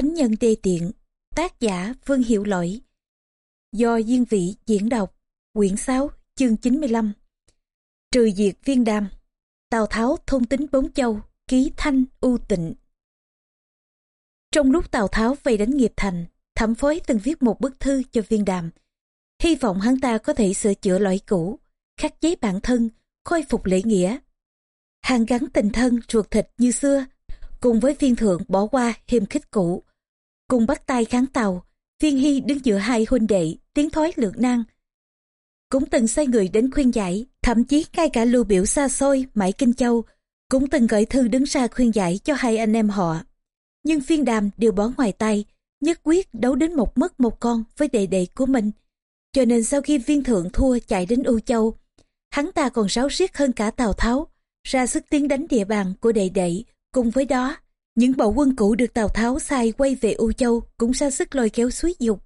Thánh nhân đê tiện, tác giả Vương Hiệu Lỗi. Do Diên Vị diễn đọc, quyển 6, chương 95. Trừ diệt viên đam, Tào Tháo thông tính bốn châu, ký thanh u tịnh. Trong lúc Tào Tháo vây đánh nghiệp thành, thẩm phối từng viết một bức thư cho viên đàm. Hy vọng hắn ta có thể sửa chữa lỗi cũ, khắc chế bản thân, khôi phục lễ nghĩa. Hàng gắn tình thân ruột thịt như xưa, cùng với viên thượng bỏ qua hiềm khích cũ. Cùng bắt tay kháng tàu, thiên hy đứng giữa hai huynh đệ, tiến thoái lược nan. Cũng từng sai người đến khuyên giải, thậm chí ngay cả lưu biểu xa xôi, mãi Kinh Châu, cũng từng gửi thư đứng ra khuyên giải cho hai anh em họ. Nhưng phiên đàm đều bỏ ngoài tay, nhất quyết đấu đến một mất một con với đệ đệ của mình. Cho nên sau khi viên thượng thua chạy đến U Châu, hắn ta còn sáo riết hơn cả Tào Tháo, ra sức tiến đánh địa bàn của đệ đệ. Cùng với đó, những bộ quân cũ được Tào Tháo sai quay về U Châu cũng ra sức lôi kéo suối dục,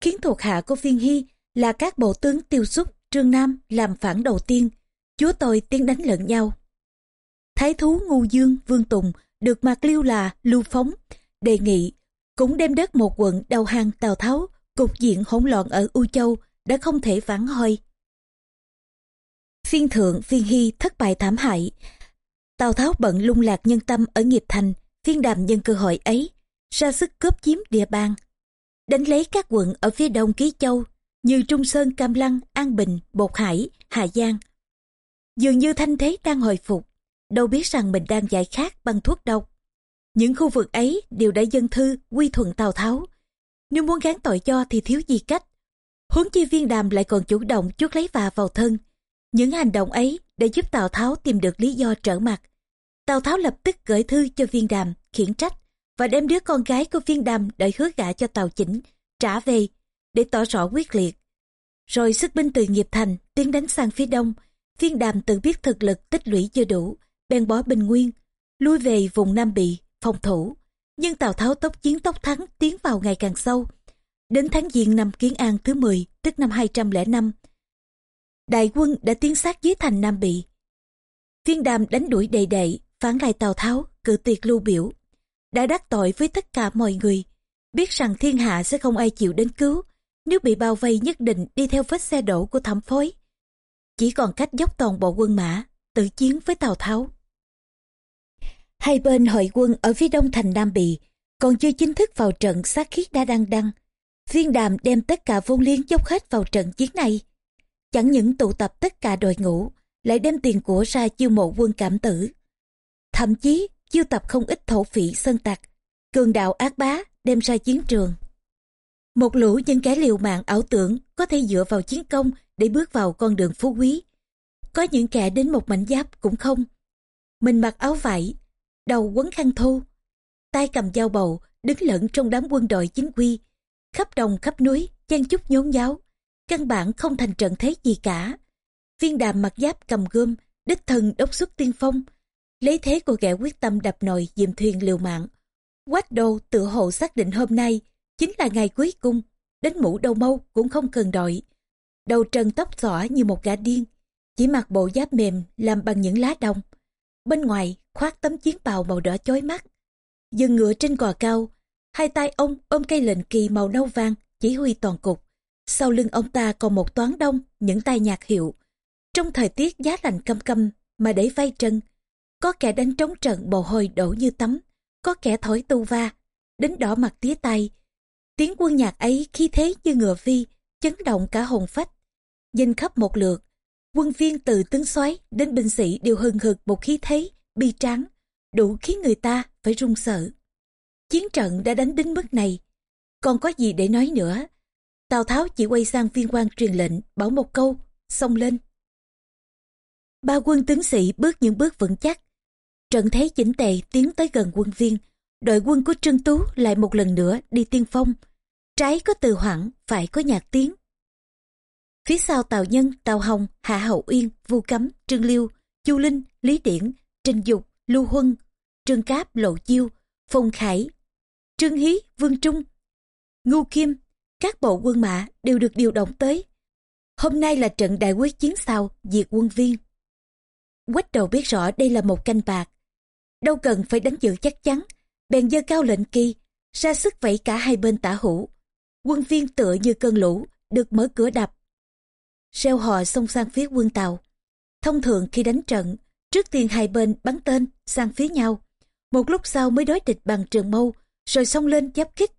khiến thuộc hạ của viên hy là các bộ tướng tiêu xúc, trương nam làm phản đầu tiên, chúa tôi tiến đánh lẫn nhau. Thái thú Ngu Dương, Vương Tùng được mặc liêu là Lưu Phóng, đề nghị cũng đem đất một quận đầu hàng Tào Tháo, cục diện hỗn loạn ở U Châu đã không thể vãn hồi. Phiên thượng phiên hy thất bại thảm hại. Tào Tháo bận lung lạc nhân tâm ở nghiệp thành, phiên đàm nhân cơ hội ấy, ra sức cướp chiếm địa bàn. Đánh lấy các quận ở phía đông Ký Châu như Trung Sơn, Cam Lăng, An Bình, Bột Hải, Hà Giang. Dường như thanh thế đang hồi phục, đâu biết rằng mình đang giải khát bằng thuốc độc. Những khu vực ấy đều đã dân thư quy thuận Tào Tháo. Nếu muốn gán tội cho thì thiếu gì cách. Huống chi viên đàm lại còn chủ động chuốt lấy vạ vào thân. Những hành động ấy đã giúp Tào Tháo tìm được lý do trở mặt. Tào Tháo lập tức gửi thư cho viên đàm, khiển trách và đem đứa con gái của viên đàm đợi hứa gả cho Tào Chỉnh trả về để tỏ rõ quyết liệt. Rồi sức binh từ nghiệp thành tiến đánh sang phía đông, viên đàm tự biết thực lực tích lũy chưa đủ, bèn bỏ bình nguyên, lui về vùng Nam Bị, phòng thủ. Nhưng Tào Tháo tốc chiến tốc thắng tiến vào ngày càng sâu. Đến tháng Giêng năm Kiến An thứ 10, tức năm 205, đại quân đã tiến sát dưới thành Nam Bị. Viên đàm đánh đuổi đầy đệ, phản lại Tào Tháo, cử tuyệt lưu biểu. Đã đắc tội với tất cả mọi người, biết rằng thiên hạ sẽ không ai chịu đến cứu, nếu bị bao vây nhất định đi theo vết xe đổ của thẩm phối. Chỉ còn cách dốc toàn bộ quân mã, tự chiến với Tào Tháo. Hai bên hội quân ở phía đông thành Nam Bị, còn chưa chính thức vào trận sát khí đã đăng đăng. Viên đàm đem tất cả vốn liếng dốc hết vào trận chiến này. Chẳng những tụ tập tất cả đội ngũ, lại đem tiền của ra chiêu mộ quân cảm tử. Thậm chí chiêu tập không ít thổ phỉ sơn tặc, cường đạo ác bá đem ra chiến trường. Một lũ những kẻ liều mạng ảo tưởng có thể dựa vào chiến công để bước vào con đường phú quý. Có những kẻ đến một mảnh giáp cũng không. Mình mặc áo vải, đầu quấn khăn thô, tay cầm dao bầu, đứng lẫn trong đám quân đội chính quy, khắp đồng khắp núi, chen chúc nhốn nháo, căn bản không thành trận thế gì cả. Viên đàm mặc giáp cầm gươm, đích thân đốc xuất tiên phong, lấy thế của kẻ quyết tâm đập nồi diệm thuyền liều mạng. Quách đô tự hồ xác định hôm nay chính là ngày cuối cùng, đến mũ đầu mâu cũng không cần đội. Đầu trần tóc xõa như một gã điên, chỉ mặc bộ giáp mềm làm bằng những lá đồng. Bên ngoài khoác tấm chiến bào màu đỏ chói mắt. Dừng ngựa trên cò cao, hai tay ông ôm cây lệnh kỳ màu nâu vàng chỉ huy toàn cục. Sau lưng ông ta còn một toán đông, những tay nhạc hiệu. Trong thời tiết giá lạnh căm căm mà để vay chân, có kẻ đánh trống trận bầu hôi đổ như tắm, có kẻ thổi tu va, đến đỏ mặt tía tay. Tiếng quân nhạc ấy khí thế như ngựa phi, chấn động cả hồn phách. Nhìn khắp một lượt, quân viên từ tướng soái đến binh sĩ đều hừng hực một khí thế, bi tráng, đủ khiến người ta phải run sợ. Chiến trận đã đánh đến mức này, còn có gì để nói nữa. Tào Tháo chỉ quay sang viên quan truyền lệnh, bảo một câu, xông lên. Ba quân tướng sĩ bước những bước vững chắc. Trận thế chỉnh tề tiến tới gần quân viên, đội quân của Trương Tú lại một lần nữa đi tiên phong. Trái có từ hoảng, phải có nhạc tiếng. Phía sau Tào Nhân, Tào Hồng, Hạ Hậu Uyên, Vu Cấm, Trương Liêu, Chu Linh, Lý Điển, Trình Dục, Lưu Huân, Trương Cáp, Lộ Chiêu, Phùng Khải, Trương Hí, Vương Trung, ngô Kim, các bộ quân mã đều được điều động tới. Hôm nay là trận đại quyết chiến sau diệt quân viên. Quách đầu biết rõ đây là một canh bạc. Đâu cần phải đánh dự chắc chắn, bèn dơ cao lệnh kỳ, ra sức vẫy cả hai bên tả hữu. Quân viên tựa như cơn lũ, được mở cửa đập. Reo hò xông sang phía quân Tàu. Thông thường khi đánh trận, trước tiên hai bên bắn tên sang phía nhau. Một lúc sau mới đối địch bằng trường mâu, rồi xông lên giáp kích.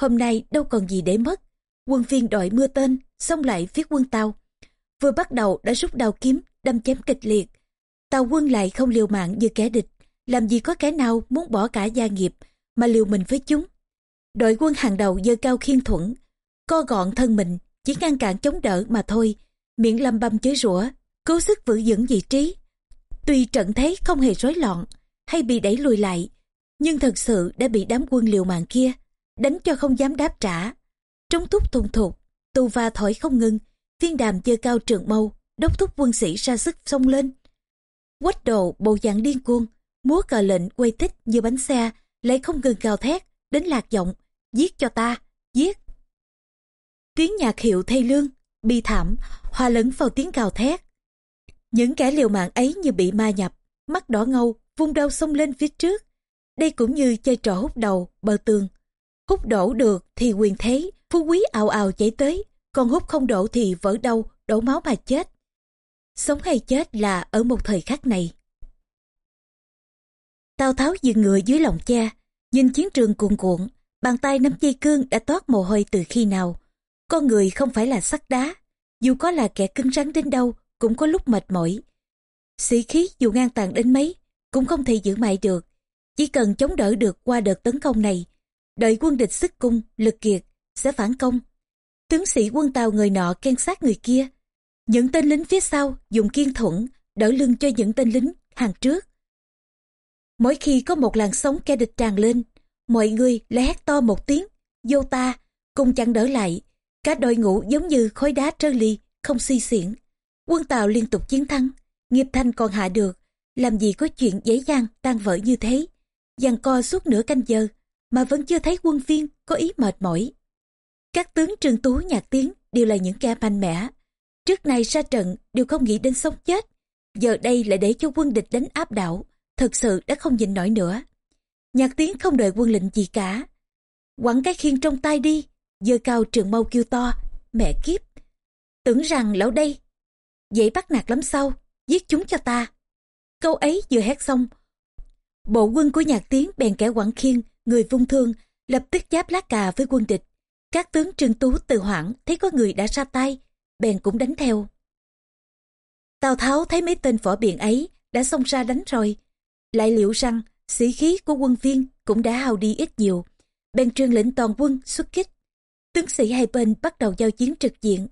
Hôm nay đâu còn gì để mất. Quân viên đội mưa tên, xông lại phía quân Tàu. Vừa bắt đầu đã rút đao kiếm, đâm chém kịch liệt. Tàu quân lại không liều mạng như kẻ địch. Làm gì có kẻ nào muốn bỏ cả gia nghiệp mà liều mình với chúng. Đội quân hàng đầu dơ cao khiên thuẫn, co gọn thân mình, chỉ ngăn cản chống đỡ mà thôi, miệng lầm băm chới rủa, cố sức giữ vững vị trí. Tuy trận thế không hề rối loạn, hay bị đẩy lùi lại, nhưng thật sự đã bị đám quân liều mạng kia, đánh cho không dám đáp trả. Trống thúc thùng thục, tù va thổi không ngưng viên đàm dơ cao trường mâu, đốc thúc quân sĩ ra sức xông lên. Quách đồ bộ dạng điên cuồng, múa cờ lệnh quay tích như bánh xe, lại không ngừng gào thét, đến lạc giọng, giết cho ta, giết. Tiếng nhạc hiệu thay lương, bi thảm, hòa lẫn vào tiếng gào thét. Những kẻ liều mạng ấy như bị ma nhập, mắt đỏ ngâu, vung đau xông lên phía trước. Đây cũng như chơi trò hút đầu, bờ tường. Hút đổ được thì quyền thế, phú quý ào ào chảy tới, còn hút không đổ thì vỡ đầu, đổ máu mà chết. Sống hay chết là ở một thời khắc này. Tào Tháo dừng ngựa dưới lòng cha, nhìn chiến trường cuồn cuộn, bàn tay nắm dây cương đã toát mồ hôi từ khi nào. Con người không phải là sắt đá, dù có là kẻ cứng rắn đến đâu, cũng có lúc mệt mỏi. Sĩ khí dù ngang tàn đến mấy, cũng không thể giữ mãi được. Chỉ cần chống đỡ được qua đợt tấn công này, đợi quân địch sức cung, lực kiệt, sẽ phản công. Tướng sĩ quân Tàu người nọ khen sát người kia. Những tên lính phía sau dùng kiên thuẫn, đỡ lưng cho những tên lính hàng trước. Mỗi khi có một làn sóng kẻ địch tràn lên, mọi người lại hét to một tiếng, vô ta, cùng chặn đỡ lại. Cả đội ngũ giống như khối đá trơ ly, không suy xiển. Quân Tàu liên tục chiến thắng, nghiệp thanh còn hạ được, làm gì có chuyện dễ dàng tan vỡ như thế. Giằng co suốt nửa canh giờ, mà vẫn chưa thấy quân viên có ý mệt mỏi. Các tướng Trương Tú Nhạc Tiến đều là những kẻ mạnh mẽ. Trước này ra trận đều không nghĩ đến sống chết. Giờ đây lại để cho quân địch đánh áp đảo, thật sự đã không nhịn nổi nữa. Nhạc Tiến không đợi quân lệnh gì cả. Quẳng cái khiên trong tay đi, giơ cao trường mâu kêu to, mẹ kiếp. Tưởng rằng lão đây, dễ bắt nạt lắm sao, giết chúng cho ta. Câu ấy vừa hét xong, bộ quân của nhạc tiến bèn kẻ quẳng khiên, người vung thương, lập tức giáp lá cà với quân địch. Các tướng trương tú từ hoảng thấy có người đã ra tay, bèn cũng đánh theo. Tào Tháo thấy mấy tên võ biện ấy đã xông ra đánh rồi. Lại liệu rằng sĩ khí của quân viên cũng đã hao đi ít nhiều. Bèn truyền lệnh toàn quân xuất kích. Tướng sĩ hai bên bắt đầu giao chiến trực diện.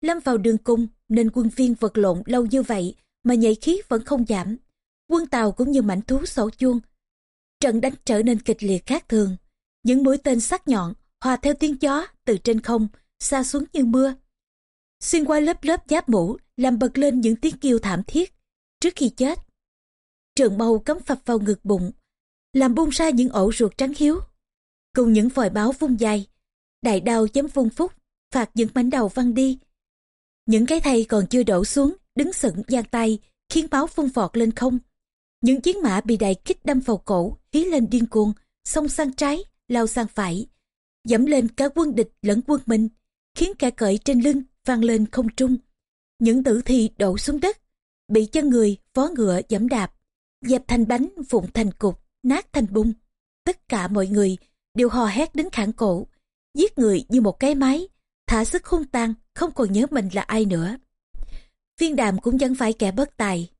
Lâm vào đường cung nên quân viên vật lộn lâu như vậy mà nhảy khí vẫn không giảm. Quân Tàu cũng như mảnh thú sổ chuông. Trận đánh trở nên kịch liệt khác thường. Những mũi tên sắc nhọn hòa theo tiếng gió từ trên không, xa xuống như mưa. Xuyên qua lớp lớp giáp mũ làm bật lên những tiếng kêu thảm thiết trước khi chết. Trường mâu cắm phập vào ngực bụng, làm bung ra những ổ ruột trắng hiếu. Cùng những vòi báo vung dài, đại đao chém vung phúc, phạt những mảnh đầu văng đi. Những cái thây còn chưa đổ xuống, đứng sững giang tay, khiến báo phun vọt lên không. Những chiến mã bị đại kích đâm vào cổ, hí lên điên cuồng, xông sang trái, lao sang phải. Dẫm lên cả quân địch lẫn quân mình, khiến cả cởi trên lưng vang lên không trung. Những tử thi đổ xuống đất, bị chân người, vó ngựa dẫm đạp, dẹp thành bánh vụn thành cục, nát thành bung. Tất cả mọi người đều hò hét đến khản cổ, giết người như một cái máy, thả sức hung tàn, không còn nhớ mình là ai nữa. Viên đàm cũng chẳng phải kẻ bất tài.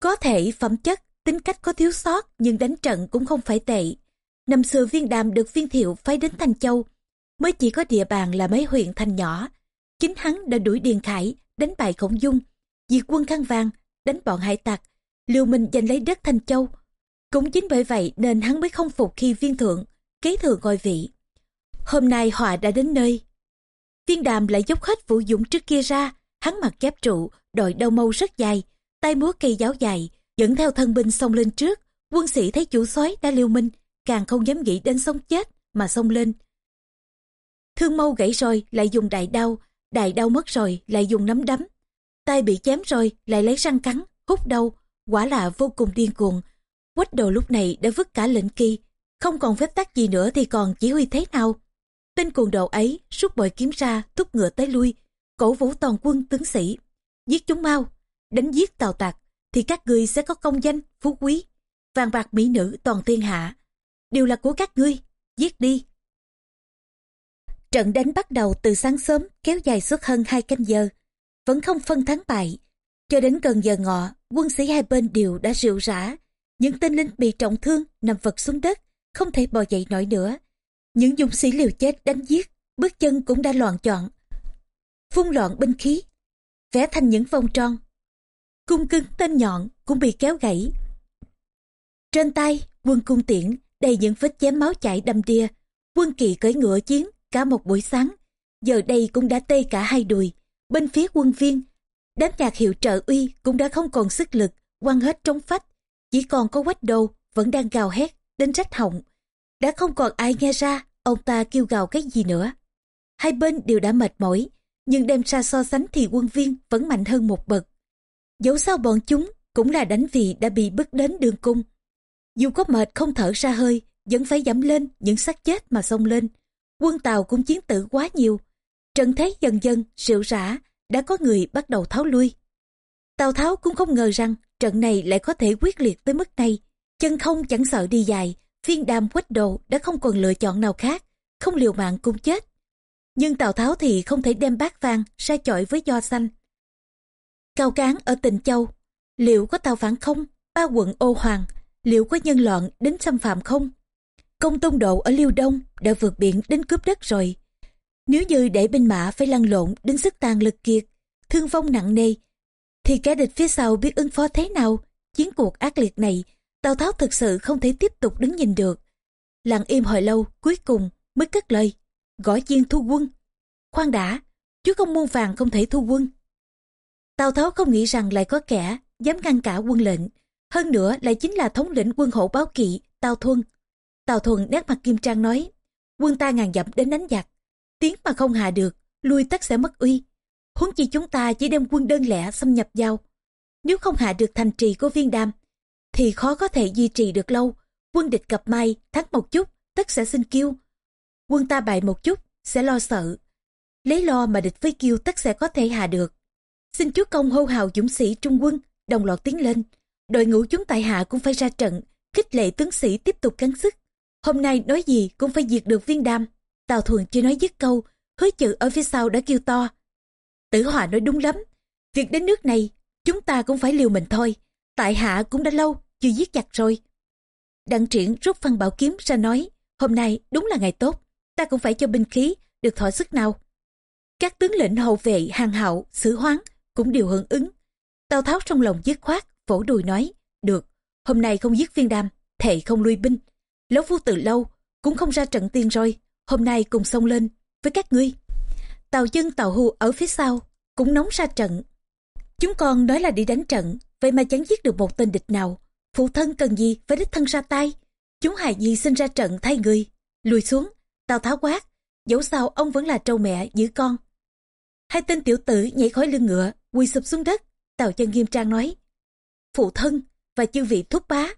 Có thể phẩm chất, tính cách có thiếu sót nhưng đánh trận cũng không phải tệ. Năm xưa viên đàm được viên thiệu phái đến Thanh Châu, mới chỉ có địa bàn là mấy huyện thành nhỏ. Chính hắn đã đuổi Điền Khải, đánh bại Khổng Dung, diệt quân khăn vàng, đánh bọn hải tặc, Lưu Minh giành lấy đất Thanh Châu. Cũng chính bởi vậy nên hắn mới không phục khi viên thượng, kế thừa ngôi vị. Hôm nay họa đã đến nơi. Viên đàm lại dốc hết vũ dũng trước kia ra, hắn mặc giáp trụ, đội đầu mâu rất dài, tay múa cây giáo dài, dẫn theo thân binh xông lên trước. Quân sĩ thấy chủ soái đã Liêu minh, càng không dám nghĩ đến sống chết mà xông lên. Thương mâu gãy rồi lại dùng đại đao, đại đao mất rồi lại dùng nắm đấm. Tay bị chém rồi lại lấy răng cắn, hút đầu, quả là vô cùng điên cuồng. Quách Đầu lúc này đã vứt cả lệnh kỳ, không còn phép tắc gì nữa thì còn chỉ huy thế nào. Tên cuồng đầu ấy rút bội kiếm ra, thúc ngựa tới lui, cổ vũ toàn quân tướng sĩ. Giết chúng mau, đánh giết tào tặc, thì các ngươi sẽ có công danh, phú quý, vàng bạc mỹ nữ toàn thiên hạ. Đều là của các ngươi, giết đi. Trận đánh bắt đầu từ sáng sớm kéo dài suốt hơn hai canh giờ, vẫn không phân thắng bại. Cho đến gần giờ ngọ, quân sĩ hai bên đều đã rượu rã. Những tên lính bị trọng thương nằm vật xuống đất, không thể bò dậy nổi nữa. Những dũng sĩ liều chết đánh giết, bước chân cũng đã loạn chọn. Phun loạn binh khí, vẽ thành những vòng tròn. Cung cưng tên nhọn cũng bị kéo gãy. Trên tay, quân cung tiễn đầy những vết chém máu chảy đầm đìa. Quân kỳ cưỡi ngựa chiến cả một buổi sáng. Giờ đây cũng đã tê cả hai đùi. Bên phía quân viên, đám nhạc hiệu trợ uy cũng đã không còn sức lực, quăng hết trống phách. Chỉ còn có quách đầu vẫn đang gào hét, đến rách họng. Đã không còn ai nghe ra ông ta kêu gào cái gì nữa. Hai bên đều đã mệt mỏi, nhưng đem ra so sánh thì quân viên vẫn mạnh hơn một bậc. Dẫu sao bọn chúng cũng là đánh vì đã bị bức đến đường cung. Dù có mệt không thở ra hơi, vẫn phải dẫm lên những xác chết mà xông lên. Quân Tàu cũng chiến tử quá nhiều. Trận thế dần dần, rượu rã, đã có người bắt đầu tháo lui. Tào Tháo cũng không ngờ rằng trận này lại có thể quyết liệt tới mức này. Chân không chẳng sợ đi dài, phiên đàm quách đồ đã không còn lựa chọn nào khác, không liều mạng cũng chết. Nhưng Tào Tháo thì không thể đem bát vàng ra chọi với do xanh. Cao Cán ở Tịnh Châu, liệu có tàu phản không? Ba quận ô hoàng, liệu có nhân loạn đến xâm phạm không? Công tông độ ở Liêu Đông đã vượt biển đến cướp đất rồi. Nếu như để binh mã phải lăn lộn đến sức tàn lực kiệt, thương vong nặng nề, thì kẻ địch phía sau biết ứng phó thế nào? Chiến cuộc ác liệt này, Tào Tháo thực sự không thể tiếp tục đứng nhìn được. Lặng im hồi lâu, cuối cùng mới cất lời, gõ chiên thu quân. Khoan đã, chú không muôn vàng không thể thu quân. Tào Tháo không nghĩ rằng lại có kẻ dám ngăn cả quân lệnh. Hơn nữa lại chính là thống lĩnh quân hộ báo kỵ, Tào Thuân. Tào Thuần nét mặt kim trang nói, quân ta ngàn dặm đến đánh giặc tiếng mà không hạ được, lui tất sẽ mất uy. Huống chi chúng ta chỉ đem quân đơn lẻ xâm nhập vào, Nếu không hạ được thành trì của viên đam, thì khó có thể duy trì được lâu. Quân địch gặp may, thắng một chút, tất sẽ xin kiêu. Quân ta bại một chút, sẽ lo sợ. Lấy lo mà địch với kiêu tất sẽ có thể hạ được. Xin chúa công hô hào dũng sĩ trung quân, đồng loạt tiến lên. Đội ngũ chúng tại hạ cũng phải ra trận, khích lệ tướng sĩ tiếp tục gắng sức. Hôm nay nói gì cũng phải diệt được viên đam. Tào Thuần chưa nói dứt câu, hứa chữ ở phía sau đã kêu to. Tử Hòa nói đúng lắm, việc đến nước này, chúng ta cũng phải liều mình thôi. Tại hạ cũng đã lâu, chưa giết chặt rồi. Đặng triển rút phân bảo kiếm ra nói, hôm nay đúng là ngày tốt, ta cũng phải cho binh khí, được thỏa sức nào. Các tướng lĩnh hậu vệ hàng hậu, sử hoáng cũng đều hưởng ứng. Tào Tháo trong lòng dứt khoát, vỗ đùi nói, được, hôm nay không giết viên đam, thệ không lui binh. Lão phu từ lâu cũng không ra trận tiên rồi, hôm nay cùng xông lên với các ngươi. Tàu dân tàu hưu ở phía sau cũng nóng ra trận. Chúng con nói là đi đánh trận, vậy mà chẳng giết được một tên địch nào. Phụ thân cần gì phải đích thân ra tay. Chúng hài nhi xin ra trận thay người. Lùi xuống, tàu tháo quát. Dẫu sao ông vẫn là trâu mẹ giữ con. Hai tên tiểu tử nhảy khỏi lưng ngựa, quỳ sụp xuống đất. Tàu chân nghiêm trang nói. Phụ thân và chư vị thúc bá,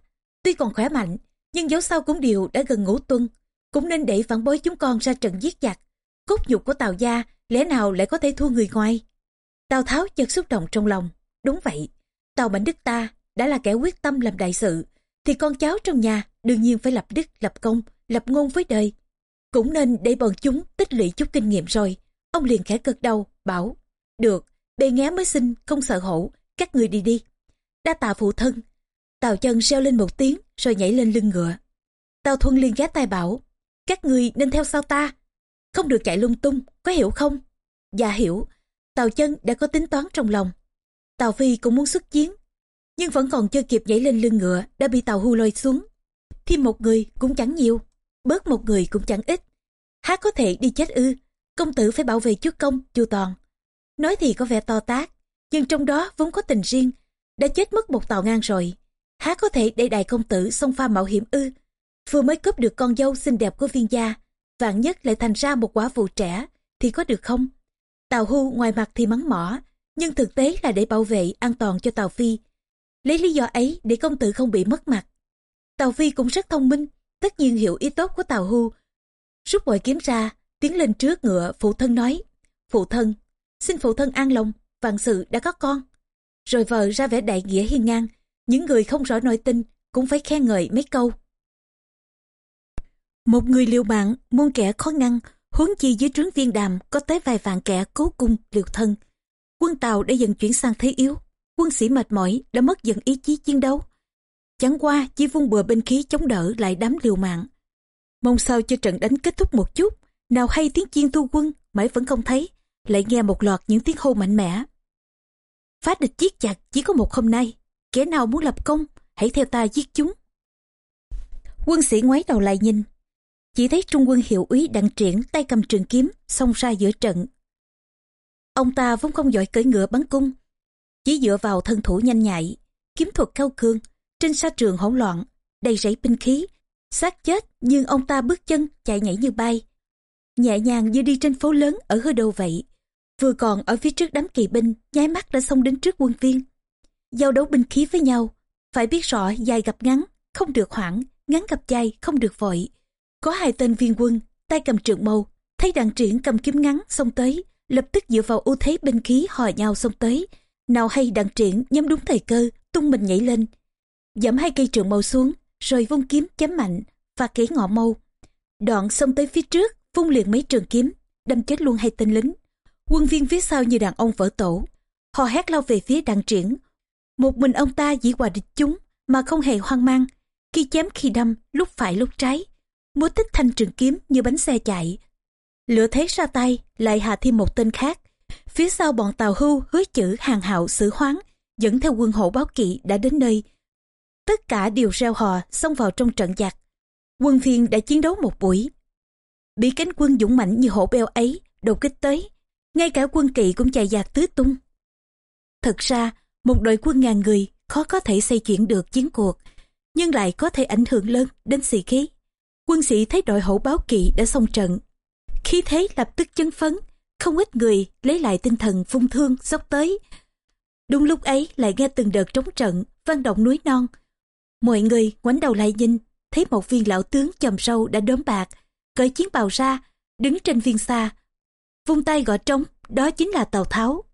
tuy còn khỏe mạnh, nhưng dẫu sao cũng đều đã gần ngũ tuân cũng nên để phản bối chúng con ra trận giết giặc. Cốt nhục của tào gia lẽ nào lại có thể thua người ngoài? Tào tháo chợt xúc động trong lòng. Đúng vậy tào mạnh đức ta đã là kẻ quyết tâm làm đại sự thì con cháu trong nhà đương nhiên phải lập đức lập công lập ngôn với đời. Cũng nên để bọn chúng tích lũy chút kinh nghiệm rồi. Ông liền khẽ cực đầu bảo được bề nghé mới xin không sợ hổ các người đi đi. Đa tạ phụ thân. Tào chân reo lên một tiếng rồi nhảy lên lưng ngựa. Tào thuân liền ghé tay bảo, các người nên theo sau ta, không được chạy lung tung, có hiểu không? Dạ hiểu, Tào chân đã có tính toán trong lòng. Tào Phi cũng muốn xuất chiến, nhưng vẫn còn chưa kịp nhảy lên lưng ngựa đã bị tàu hưu lôi xuống. Thêm một người cũng chẳng nhiều, bớt một người cũng chẳng ít. Há có thể đi chết ư, công tử phải bảo vệ chúa công, chu toàn. Nói thì có vẻ to tác, nhưng trong đó vốn có tình riêng, đã chết mất một tàu ngang rồi há có thể để đại công tử xông pha mạo hiểm ư vừa mới cướp được con dâu xinh đẹp của viên gia vạn nhất lại thành ra một quả phụ trẻ thì có được không tào hu ngoài mặt thì mắng mỏ nhưng thực tế là để bảo vệ an toàn cho tào phi lấy lý do ấy để công tử không bị mất mặt tào phi cũng rất thông minh tất nhiên hiểu ý tốt của Tào Hưu. Rút bội kiếm ra, tiến lên trước ngựa, phụ thân nói. Phụ thân, xin phụ thân an lòng, vạn sự đã có con. Rồi vợ ra vẻ đại nghĩa hiên ngang, những người không rõ nội tin cũng phải khen ngợi mấy câu. Một người liều mạng, muôn kẻ khó ngăn, huống chi dưới trướng viên đàm có tới vài vạn kẻ cố cung liều thân. Quân Tàu đã dần chuyển sang thế yếu, quân sĩ mệt mỏi đã mất dần ý chí chiến đấu. Chẳng qua chỉ vung bừa binh khí chống đỡ lại đám liều mạng. Mong sao cho trận đánh kết thúc một chút, nào hay tiếng chiên thu quân mãi vẫn không thấy, lại nghe một loạt những tiếng hô mạnh mẽ. phá địch giết chặt chỉ có một hôm nay, kẻ nào muốn lập công, hãy theo ta giết chúng. Quân sĩ ngoái đầu lại nhìn, chỉ thấy trung quân hiệu úy đặng triển tay cầm trường kiếm xông ra giữa trận. Ông ta vốn không giỏi cưỡi ngựa bắn cung, chỉ dựa vào thân thủ nhanh nhạy, kiếm thuật cao cương, trên sa trường hỗn loạn, đầy rẫy binh khí, xác chết nhưng ông ta bước chân chạy nhảy như bay, nhẹ nhàng như đi trên phố lớn ở hơi đầu vậy. Vừa còn ở phía trước đám kỳ binh, nháy mắt đã xông đến trước quân viên. Giao đấu binh khí với nhau, phải biết rõ dài gặp ngắn, không được hoảng, ngắn gặp dài, không được vội. Có hai tên viên quân, tay cầm trượng mâu, thấy đặng triển cầm kiếm ngắn xông tới, lập tức dựa vào ưu thế binh khí hò nhau xông tới. Nào hay đặng triển nhắm đúng thời cơ, tung mình nhảy lên. giẫm hai cây trượng mâu xuống, rồi vung kiếm chém mạnh, và kế ngọ mâu. Đoạn xông tới phía trước, vung liền mấy trường kiếm, đâm chết luôn hai tên lính. Quân viên phía sau như đàn ông vỡ tổ. Họ hét lao về phía đặng triển. Một mình ông ta dĩ hòa địch chúng, mà không hề hoang mang. Khi chém khi đâm, lúc phải lúc trái. Múa tích thanh trường kiếm như bánh xe chạy. Lửa thế ra tay, lại hạ thêm một tên khác. Phía sau bọn tàu hưu hứa chữ hàng hạo xử hoáng, dẫn theo quân hộ báo kỵ đã đến nơi. Tất cả đều reo hò xông vào trong trận giặc. Quân phiên đã chiến đấu một buổi. Bị cánh quân dũng mãnh như hổ beo ấy đột kích tới, ngay cả quân kỵ cũng chạy giặc tứ tung. Thật ra, một đội quân ngàn người khó có thể xây chuyển được chiến cuộc, nhưng lại có thể ảnh hưởng lớn đến sĩ khí. Quân sĩ thấy đội hổ báo kỵ đã xong trận. Khí thế lập tức chấn phấn, không ít người lấy lại tinh thần phung thương dốc tới. Đúng lúc ấy lại nghe từng đợt trống trận, vang động núi non. Mọi người ngoảnh đầu lại nhìn, thấy một viên lão tướng chầm sâu đã đốm bạc, cởi chiến bào ra, đứng trên viên xa. Vung tay gõ trống, đó chính là Tào Tháo.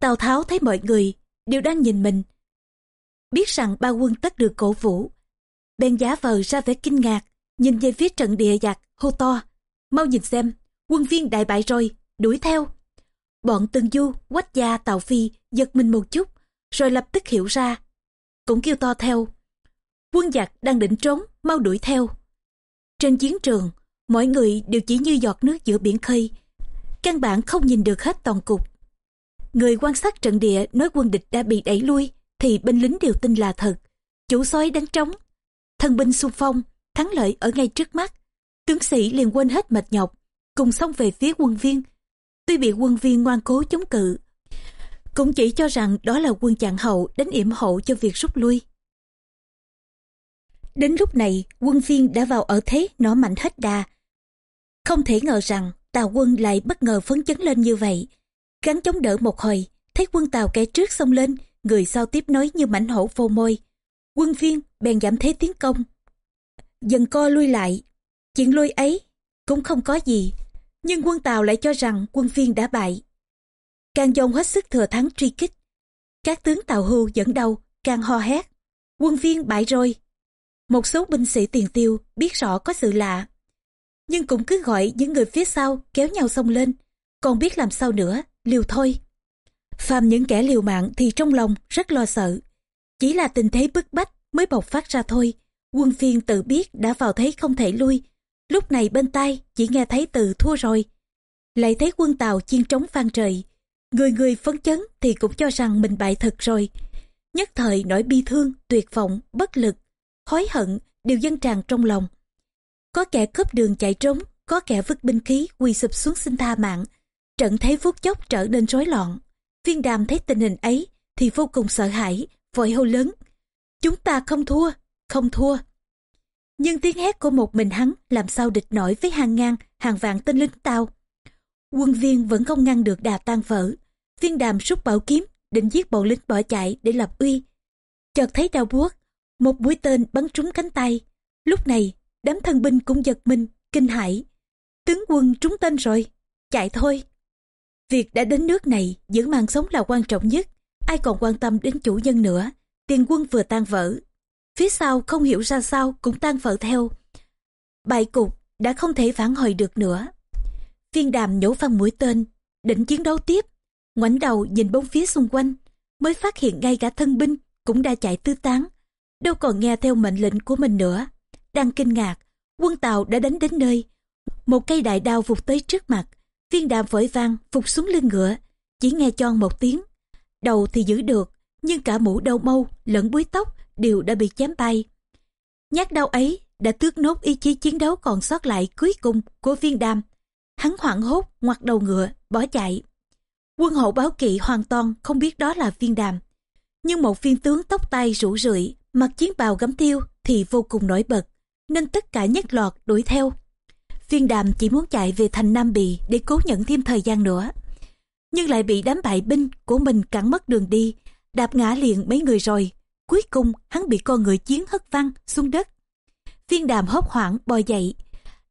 Tào Tháo thấy mọi người đều đang nhìn mình. Biết rằng ba quân tất được cổ vũ. Bèn giả vờ ra vẻ kinh ngạc, nhìn về phía trận địa giặc, hô to. Mau nhìn xem, quân viên đại bại rồi, đuổi theo. Bọn Từng Du, Quách Gia, Tào Phi giật mình một chút, rồi lập tức hiểu ra. Cũng kêu to theo. Quân giặc đang định trốn, mau đuổi theo. Trên chiến trường, mọi người đều chỉ như giọt nước giữa biển khơi. Căn bản không nhìn được hết toàn cục. Người quan sát trận địa nói quân địch đã bị đẩy lui, thì binh lính đều tin là thật. Chủ soái đánh trống, thân binh xung phong, thắng lợi ở ngay trước mắt. Tướng sĩ liền quên hết mệt nhọc, cùng xông về phía quân viên. Tuy bị quân viên ngoan cố chống cự, cũng chỉ cho rằng đó là quân chặn hậu đánh yểm hậu cho việc rút lui. Đến lúc này, quân viên đã vào ở thế nó mạnh hết đà. Không thể ngờ rằng tàu quân lại bất ngờ phấn chấn lên như vậy. Gắn chống đỡ một hồi, thấy quân tàu kẻ trước xông lên, người sau tiếp nói như mảnh hổ vô môi. Quân viên bèn giảm thế tiến công. Dần co lui lại, chuyện lui ấy cũng không có gì, nhưng quân tàu lại cho rằng quân viên đã bại. Càng dồn hết sức thừa thắng truy kích. Các tướng tàu hưu dẫn đầu, càng ho hét. Quân viên bại rồi. Một số binh sĩ tiền tiêu biết rõ có sự lạ. Nhưng cũng cứ gọi những người phía sau kéo nhau xông lên. Còn biết làm sao nữa, liều thôi. Phàm những kẻ liều mạng thì trong lòng rất lo sợ. Chỉ là tình thế bức bách mới bộc phát ra thôi. Quân phiên tự biết đã vào thế không thể lui. Lúc này bên tai chỉ nghe thấy từ thua rồi. Lại thấy quân tàu chiên trống vang trời. Người người phấn chấn thì cũng cho rằng mình bại thật rồi. Nhất thời nỗi bi thương, tuyệt vọng, bất lực, hối hận đều dâng tràn trong lòng. Có kẻ cướp đường chạy trốn, có kẻ vứt binh khí quỳ sụp xuống xin tha mạng. Trận thế phút chốc trở nên rối loạn. Viên đàm thấy tình hình ấy thì vô cùng sợ hãi, vội hô lớn. Chúng ta không thua, không thua. Nhưng tiếng hét của một mình hắn làm sao địch nổi với hàng ngàn, hàng vạn tên lính tao. Quân viên vẫn không ngăn được đà tan vỡ. Viên đàm rút bảo kiếm, định giết bọn lính bỏ chạy để lập uy. Chợt thấy đau buốt, một mũi tên bắn trúng cánh tay. Lúc này, đám thân binh cũng giật mình, kinh hãi. Tướng quân trúng tên rồi, chạy thôi. Việc đã đến nước này, giữ mạng sống là quan trọng nhất. Ai còn quan tâm đến chủ nhân nữa. Tiền quân vừa tan vỡ. Phía sau không hiểu ra sao cũng tan vỡ theo. Bại cục đã không thể phản hồi được nữa. Viên đàm nhổ văn mũi tên, định chiến đấu tiếp. ngoảnh đầu nhìn bóng phía xung quanh, mới phát hiện ngay cả thân binh cũng đã chạy tứ tán. Đâu còn nghe theo mệnh lệnh của mình nữa. Đang kinh ngạc, quân tàu đã đánh đến nơi. Một cây đại đao vụt tới trước mặt. Viên đàm vội vang phục xuống lưng ngựa, chỉ nghe chon một tiếng. Đầu thì giữ được, nhưng cả mũ đầu mâu lẫn búi tóc đều đã bị chém bay. Nhát đau ấy đã tước nốt ý chí chiến đấu còn sót lại cuối cùng của viên đam. Hắn hoảng hốt ngoặt đầu ngựa, bỏ chạy. Quân hậu báo kỵ hoàn toàn không biết đó là viên đàm. Nhưng một viên tướng tóc tay rủ rượi, mặc chiến bào gấm tiêu thì vô cùng nổi bật, nên tất cả nhất loạt đuổi theo. Viên đàm chỉ muốn chạy về thành Nam Bì để cố nhận thêm thời gian nữa. Nhưng lại bị đám bại binh của mình cản mất đường đi, đạp ngã liền mấy người rồi. Cuối cùng hắn bị con người chiến hất văng xuống đất. Viên đàm hốt hoảng bò dậy,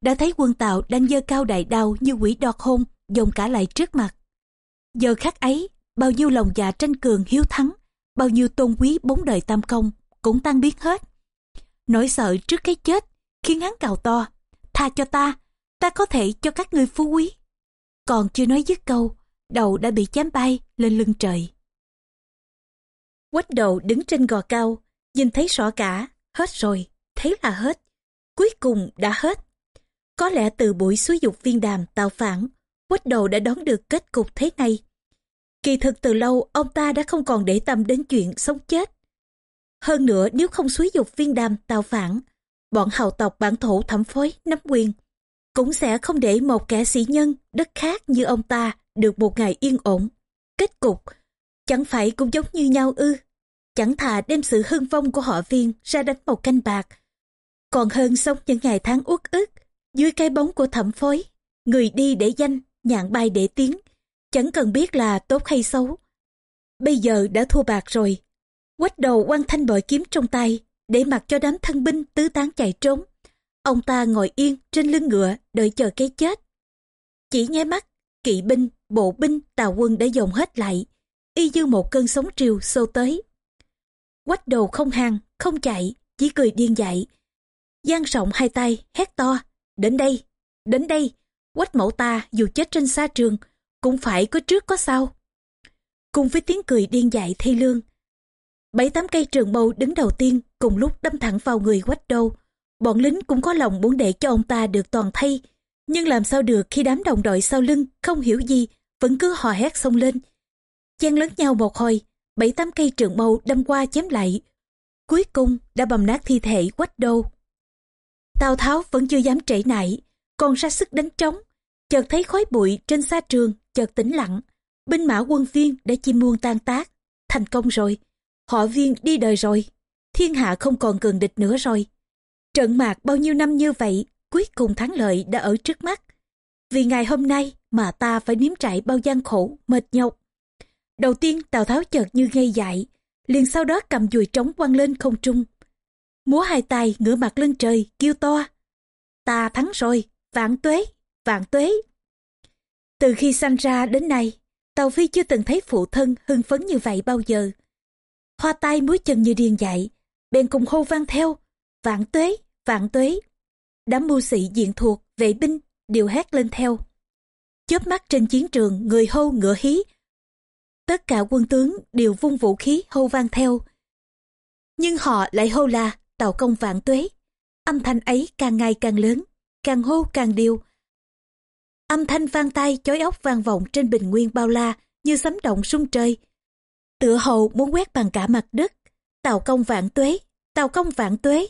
đã thấy quân tàu đang dơ cao đại đao như quỷ đọt hôn, dồn cả lại trước mặt. Giờ khắc ấy, bao nhiêu lòng dạ tranh cường hiếu thắng, bao nhiêu tôn quý bốn đời tam công cũng tan biến hết. Nỗi sợ trước cái chết khiến hắn cào to, tha cho ta, ta có thể cho các ngươi phú quý. Còn chưa nói dứt câu, đầu đã bị chém bay lên lưng trời. Quách đầu đứng trên gò cao, nhìn thấy rõ cả, hết rồi, thấy là hết. Cuối cùng đã hết. Có lẽ từ buổi xúi dục viên đàm tạo phản, quách đầu đã đón được kết cục thế này. Kỳ thực từ lâu ông ta đã không còn để tâm đến chuyện sống chết. Hơn nữa nếu không xúi dục viên đàm tạo phản, bọn hào tộc bản thổ thẩm phối nắm quyền, cũng sẽ không để một kẻ sĩ nhân đất khác như ông ta được một ngày yên ổn. Kết cục, chẳng phải cũng giống như nhau ư. Chẳng thà đem sự hưng vong của họ viên ra đánh một canh bạc. Còn hơn sống những ngày tháng uất ức, dưới cái bóng của thẩm phối. Người đi để danh, nhạn bay để tiếng. Chẳng cần biết là tốt hay xấu. Bây giờ đã thua bạc rồi. Quách đầu quăng thanh bội kiếm trong tay, để mặc cho đám thân binh tứ tán chạy trốn. Ông ta ngồi yên trên lưng ngựa đợi chờ cái chết. Chỉ nháy mắt, kỵ binh, bộ binh, tàu quân đã dồn hết lại. Y như một cơn sóng triều xô tới. Quách đầu không hàng, không chạy, chỉ cười điên dại. giang rộng hai tay, hét to. Đến đây, đến đây, quách mẫu ta dù chết trên xa trường, cũng phải có trước có sau. Cùng với tiếng cười điên dại thê lương, bảy tám cây trường mâu đứng đầu tiên cùng lúc đâm thẳng vào người quách đầu. Bọn lính cũng có lòng muốn để cho ông ta được toàn thay, nhưng làm sao được khi đám đồng đội sau lưng không hiểu gì, vẫn cứ hò hét xông lên. Chen lớn nhau một hồi, bảy tám cây trường mâu đâm qua chém lại. Cuối cùng đã bầm nát thi thể quách đô. Tào Tháo vẫn chưa dám trễ nại, còn ra sức đánh trống. Chợt thấy khói bụi trên xa trường, chợt tĩnh lặng. Binh mã quân viên đã chim muôn tan tác. Thành công rồi. Họ viên đi đời rồi. Thiên hạ không còn cường địch nữa rồi. Trận mạc bao nhiêu năm như vậy, cuối cùng thắng lợi đã ở trước mắt. Vì ngày hôm nay mà ta phải nếm trải bao gian khổ, mệt nhọc. Đầu tiên Tào Tháo chợt như ngây dại, liền sau đó cầm dùi trống quăng lên không trung. Múa hai tay ngửa mặt lên trời, kêu to. Ta thắng rồi, vạn tuế, vạn tuế. Từ khi sanh ra đến nay, Tàu Phi chưa từng thấy phụ thân hưng phấn như vậy bao giờ. Hoa tay múa chân như điên dại, bèn cùng hô vang theo, vạn tuế, vạn tuế. Đám mưu sĩ diện thuộc, vệ binh, đều hét lên theo. Chớp mắt trên chiến trường, người hô ngựa hí. Tất cả quân tướng đều vung vũ khí hô vang theo. Nhưng họ lại hô là tàu công vạn tuế. Âm thanh ấy càng ngày càng lớn, càng hô càng điều. Âm thanh vang tay chói óc vang vọng trên bình nguyên bao la như sấm động sung trời. Tựa hồ muốn quét bằng cả mặt đất. Tàu công vạn tuế, tàu công vạn tuế,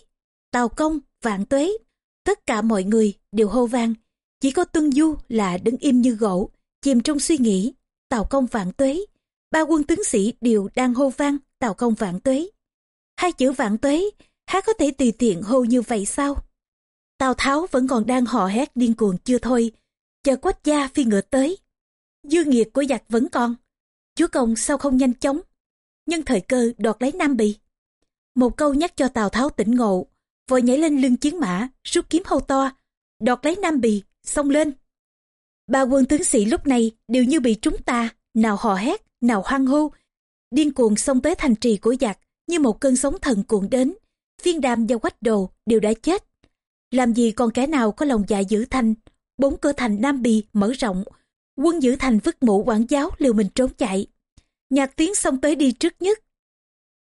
tàu công vạn tuế. Tất cả mọi người đều hô vang. Chỉ có Tuân Du là đứng im như gỗ, chìm trong suy nghĩ. Tàu công vạn tuế. Ba quân tướng sĩ đều đang hô vang tàu công vạn tuế. Hai chữ vạn tuế, há có thể tùy tiện hô như vậy sao? Tào Tháo vẫn còn đang hò hét điên cuồng chưa thôi, chờ quách gia phi ngựa tới. Dư nghiệt của giặc vẫn còn. Chúa công sao không nhanh chóng? Nhân thời cơ đoạt lấy Nam Bì. Một câu nhắc cho Tào Tháo tỉnh ngộ, vội nhảy lên lưng chiến mã, rút kiếm hâu to đọt lấy nam bì, xông lên. Ba quân tướng sĩ lúc này đều như bị trúng ta, nào hò hét, nào hoang hô. Điên cuồng xông tới thành trì của giặc, như một cơn sóng thần cuộn đến. Viên đàm và quách đồ đều đã chết. Làm gì còn kẻ nào có lòng dạ giữ thành? Bốn cửa thành nam bì mở rộng. Quân giữ thành vứt mũ quản giáo liều mình trốn chạy. Nhạc tiếng xông tới đi trước nhất.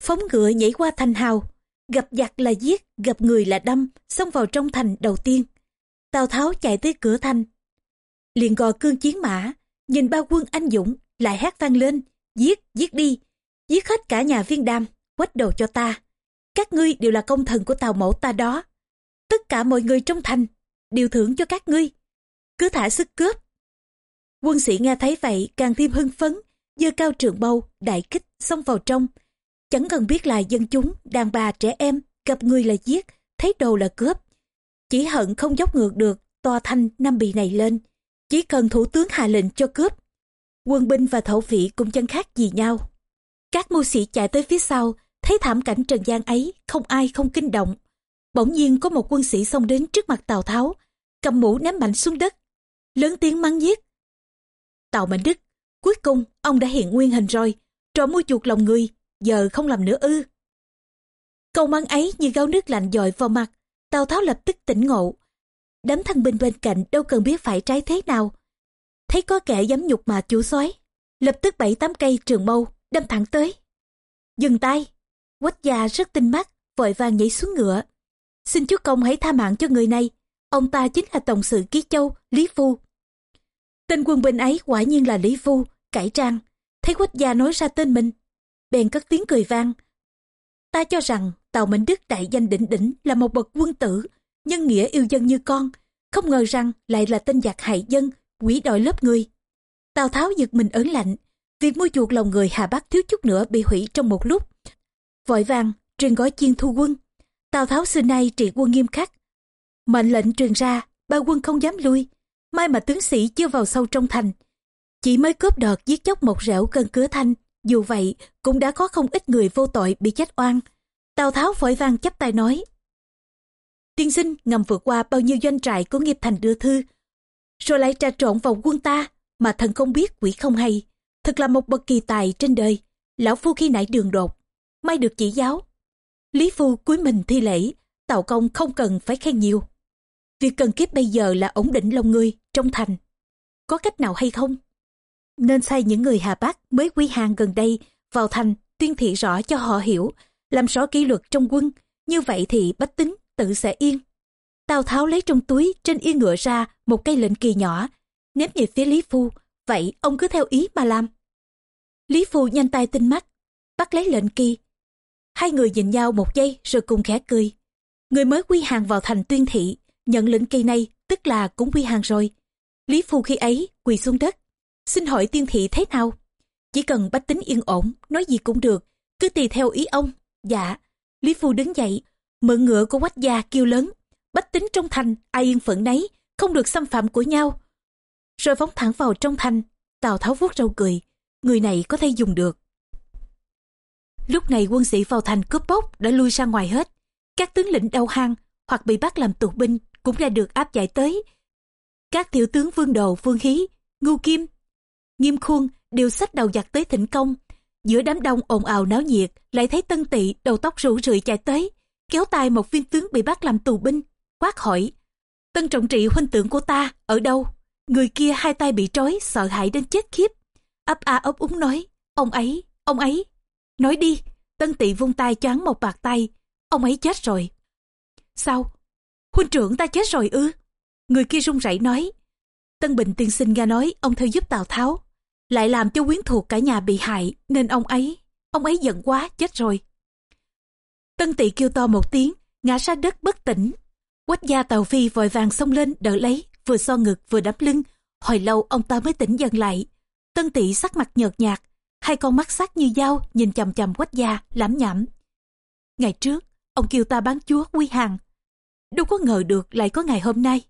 Phóng ngựa nhảy qua thành hào gặp giặc là giết, gặp người là đâm, xông vào trong thành đầu tiên. Tào tháo chạy tới cửa thành. Liền gò cương chiến mã, nhìn ba quân anh dũng, lại hát vang lên, giết giết đi, giết hết cả nhà viên đam quách đầu cho ta. Các ngươi đều là công thần của tào mẫu ta đó. Tất cả mọi người trong thành, đều thưởng cho các ngươi. Cứ thả sức cướp. Quân sĩ nghe thấy vậy, càng thêm hưng phấn, giơ cao trường bâu đại kích, xông vào trong chẳng cần biết là dân chúng, đàn bà, trẻ em, gặp người là giết, thấy đồ là cướp. Chỉ hận không dốc ngược được, tòa thanh năm bì này lên. Chỉ cần thủ tướng hạ lệnh cho cướp. Quân binh và thổ phỉ cũng chẳng khác gì nhau. Các mưu sĩ chạy tới phía sau, thấy thảm cảnh trần gian ấy, không ai không kinh động. Bỗng nhiên có một quân sĩ xông đến trước mặt tào tháo, cầm mũ ném mạnh xuống đất. Lớn tiếng mắng giết. Tào mạnh đức, cuối cùng ông đã hiện nguyên hình rồi, trò mua chuột lòng người giờ không làm nữa ư. Câu mắng ấy như gáo nước lạnh dội vào mặt, tào tháo lập tức tỉnh ngộ. Đám thân binh bên cạnh đâu cần biết phải trái thế nào. Thấy có kẻ dám nhục mà chủ soái, lập tức bảy tám cây trường mâu đâm thẳng tới. Dừng tay, quách gia rất tinh mắt, vội vàng nhảy xuống ngựa. Xin chúa công hãy tha mạng cho người này, ông ta chính là tổng sự ký châu, lý phu. Tên quân binh ấy quả nhiên là lý phu, cải trang. Thấy quách gia nói ra tên mình bèn cất tiếng cười vang. Ta cho rằng tàu mệnh đức đại danh đỉnh đỉnh là một bậc quân tử, nhân nghĩa yêu dân như con, không ngờ rằng lại là tên giặc hại dân, quỷ đòi lớp người. Tào tháo giật mình ớn lạnh, việc mua chuộc lòng người hà bắc thiếu chút nữa bị hủy trong một lúc. Vội vàng truyền gói chiên thu quân. Tào tháo xưa nay trị quân nghiêm khắc. Mệnh lệnh truyền ra, ba quân không dám lui. May mà tướng sĩ chưa vào sâu trong thành, chỉ mới cướp đợt giết chóc một rẻo cơn cửa thanh dù vậy, cũng đã có không ít người vô tội bị chết oan. Tào tháo vội vàng chắp tay nói, tiên sinh, ngầm vượt qua bao nhiêu doanh trại của nghiệp thành đưa thư, rồi lại trà trộn vào quân ta mà thần không biết quỷ không hay. Thật là một bậc kỳ tài trên đời, lão phu khi nãy đường đột, may được chỉ giáo. Lý phu cúi mình thi lễ, tào công không cần phải khen nhiều. Việc cần kiếp bây giờ là ổn định lòng người trong thành. Có cách nào hay không? Nên sai những người hà bắc mới quy hàng gần đây vào thành tuyên thị rõ cho họ hiểu, làm rõ kỷ luật trong quân. Như vậy thì bách tính tự sẽ yên. Tào tháo lấy trong túi trên yên ngựa ra một cây lệnh kỳ nhỏ, ném về phía lý phu. Vậy ông cứ theo ý mà làm. Lý phu nhanh tay tinh mắt, bắt lấy lệnh kỳ. Hai người nhìn nhau một giây rồi cùng khẽ cười. Người mới quy hàng vào thành tuyên thị, nhận lệnh kỳ này tức là cũng quy hàng rồi. Lý phu khi ấy quỳ xuống đất xin hỏi tiên thị thế nào? Chỉ cần bách tính yên ổn, nói gì cũng được. Cứ tùy theo ý ông. Dạ. Lý phu đứng dậy mượn ngựa của quách gia kêu lớn. Bách tính trong thành, ai yên phận nấy, không được xâm phạm của nhau. Rồi phóng thẳng vào trong thành, tào tháo vuốt râu cười. Người này có thể dùng được. Lúc này quân sĩ vào thành cướp bóc đã lui ra ngoài hết. Các tướng lĩnh đau hang hoặc bị bắt làm tù binh cũng đã được áp giải tới. Các tiểu tướng vương đồ, vương hí, Ngưu kim nghiêm khuôn đều sách đầu giặc tới thỉnh công. Giữa đám đông ồn ào náo nhiệt, lại thấy tân tỵ đầu tóc rủ rượi chạy tới, kéo tay một viên tướng bị bắt làm tù binh, quát hỏi, tân trọng trị huynh tưởng của ta ở đâu? Người kia hai tay bị trói, sợ hãi đến chết khiếp. Ấp a ấp úng nói, ông ấy ông ấy. Nói đi. Tân tỵ vung tay choáng một bạc tay, ông ấy chết rồi. Sao? Huynh trưởng ta chết rồi ư? Người kia run rẩy nói, tân bình tiên sinh nghe nói, ông theo giúp tào tháo lại làm cho quyến thuộc cả nhà bị hại, nên ông ấy ông ấy giận quá, chết rồi. Tân tỵ kêu to một tiếng, ngã ra đất bất tỉnh. Quách gia tàu phi vội vàng xông lên, đỡ lấy, vừa so ngực vừa đắp lưng. Hồi lâu ông ta mới tỉnh dần lại. Tân tỵ sắc mặt nhợt nhạt, hai con mắt sắc như dao, nhìn chằm chằm quách gia lẩm nhẩm ngày trước, ông kêu ta bán chúa quy hàng. Đâu có ngờ được lại có ngày hôm nay.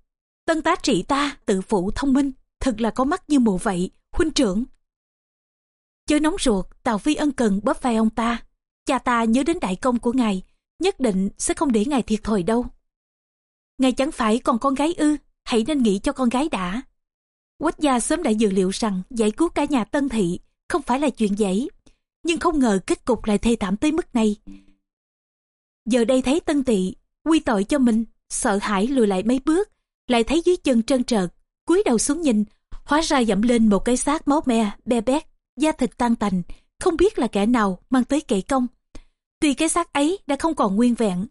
Tân tá trị ta, tự phụ thông minh, thật là có mắt như mù vậy huynh trưởng chớ nóng ruột tào phi ân cần bóp vai ông ta cha ta nhớ đến đại công của ngài nhất định sẽ không để ngài thiệt thòi đâu. Ngài chẳng phải còn con gái ư, hãy nên nghĩ cho con gái đã. Quách gia sớm đã dự liệu rằng giải cứu cả nhà Tân Thị không phải là chuyện dễ, nhưng không ngờ kết cục lại thê thảm tới mức này. Giờ đây thấy Tân Thị quy tội cho mình, sợ hãi lùi lại mấy bước, lại thấy dưới chân trơn trợt, cúi đầu xuống nhìn, hóa ra dẫm lên một cái xác máu me, be bét, da thịt tan tành, không biết là kẻ nào mang tới kệ công. Tuy cái xác ấy đã không còn nguyên vẹn,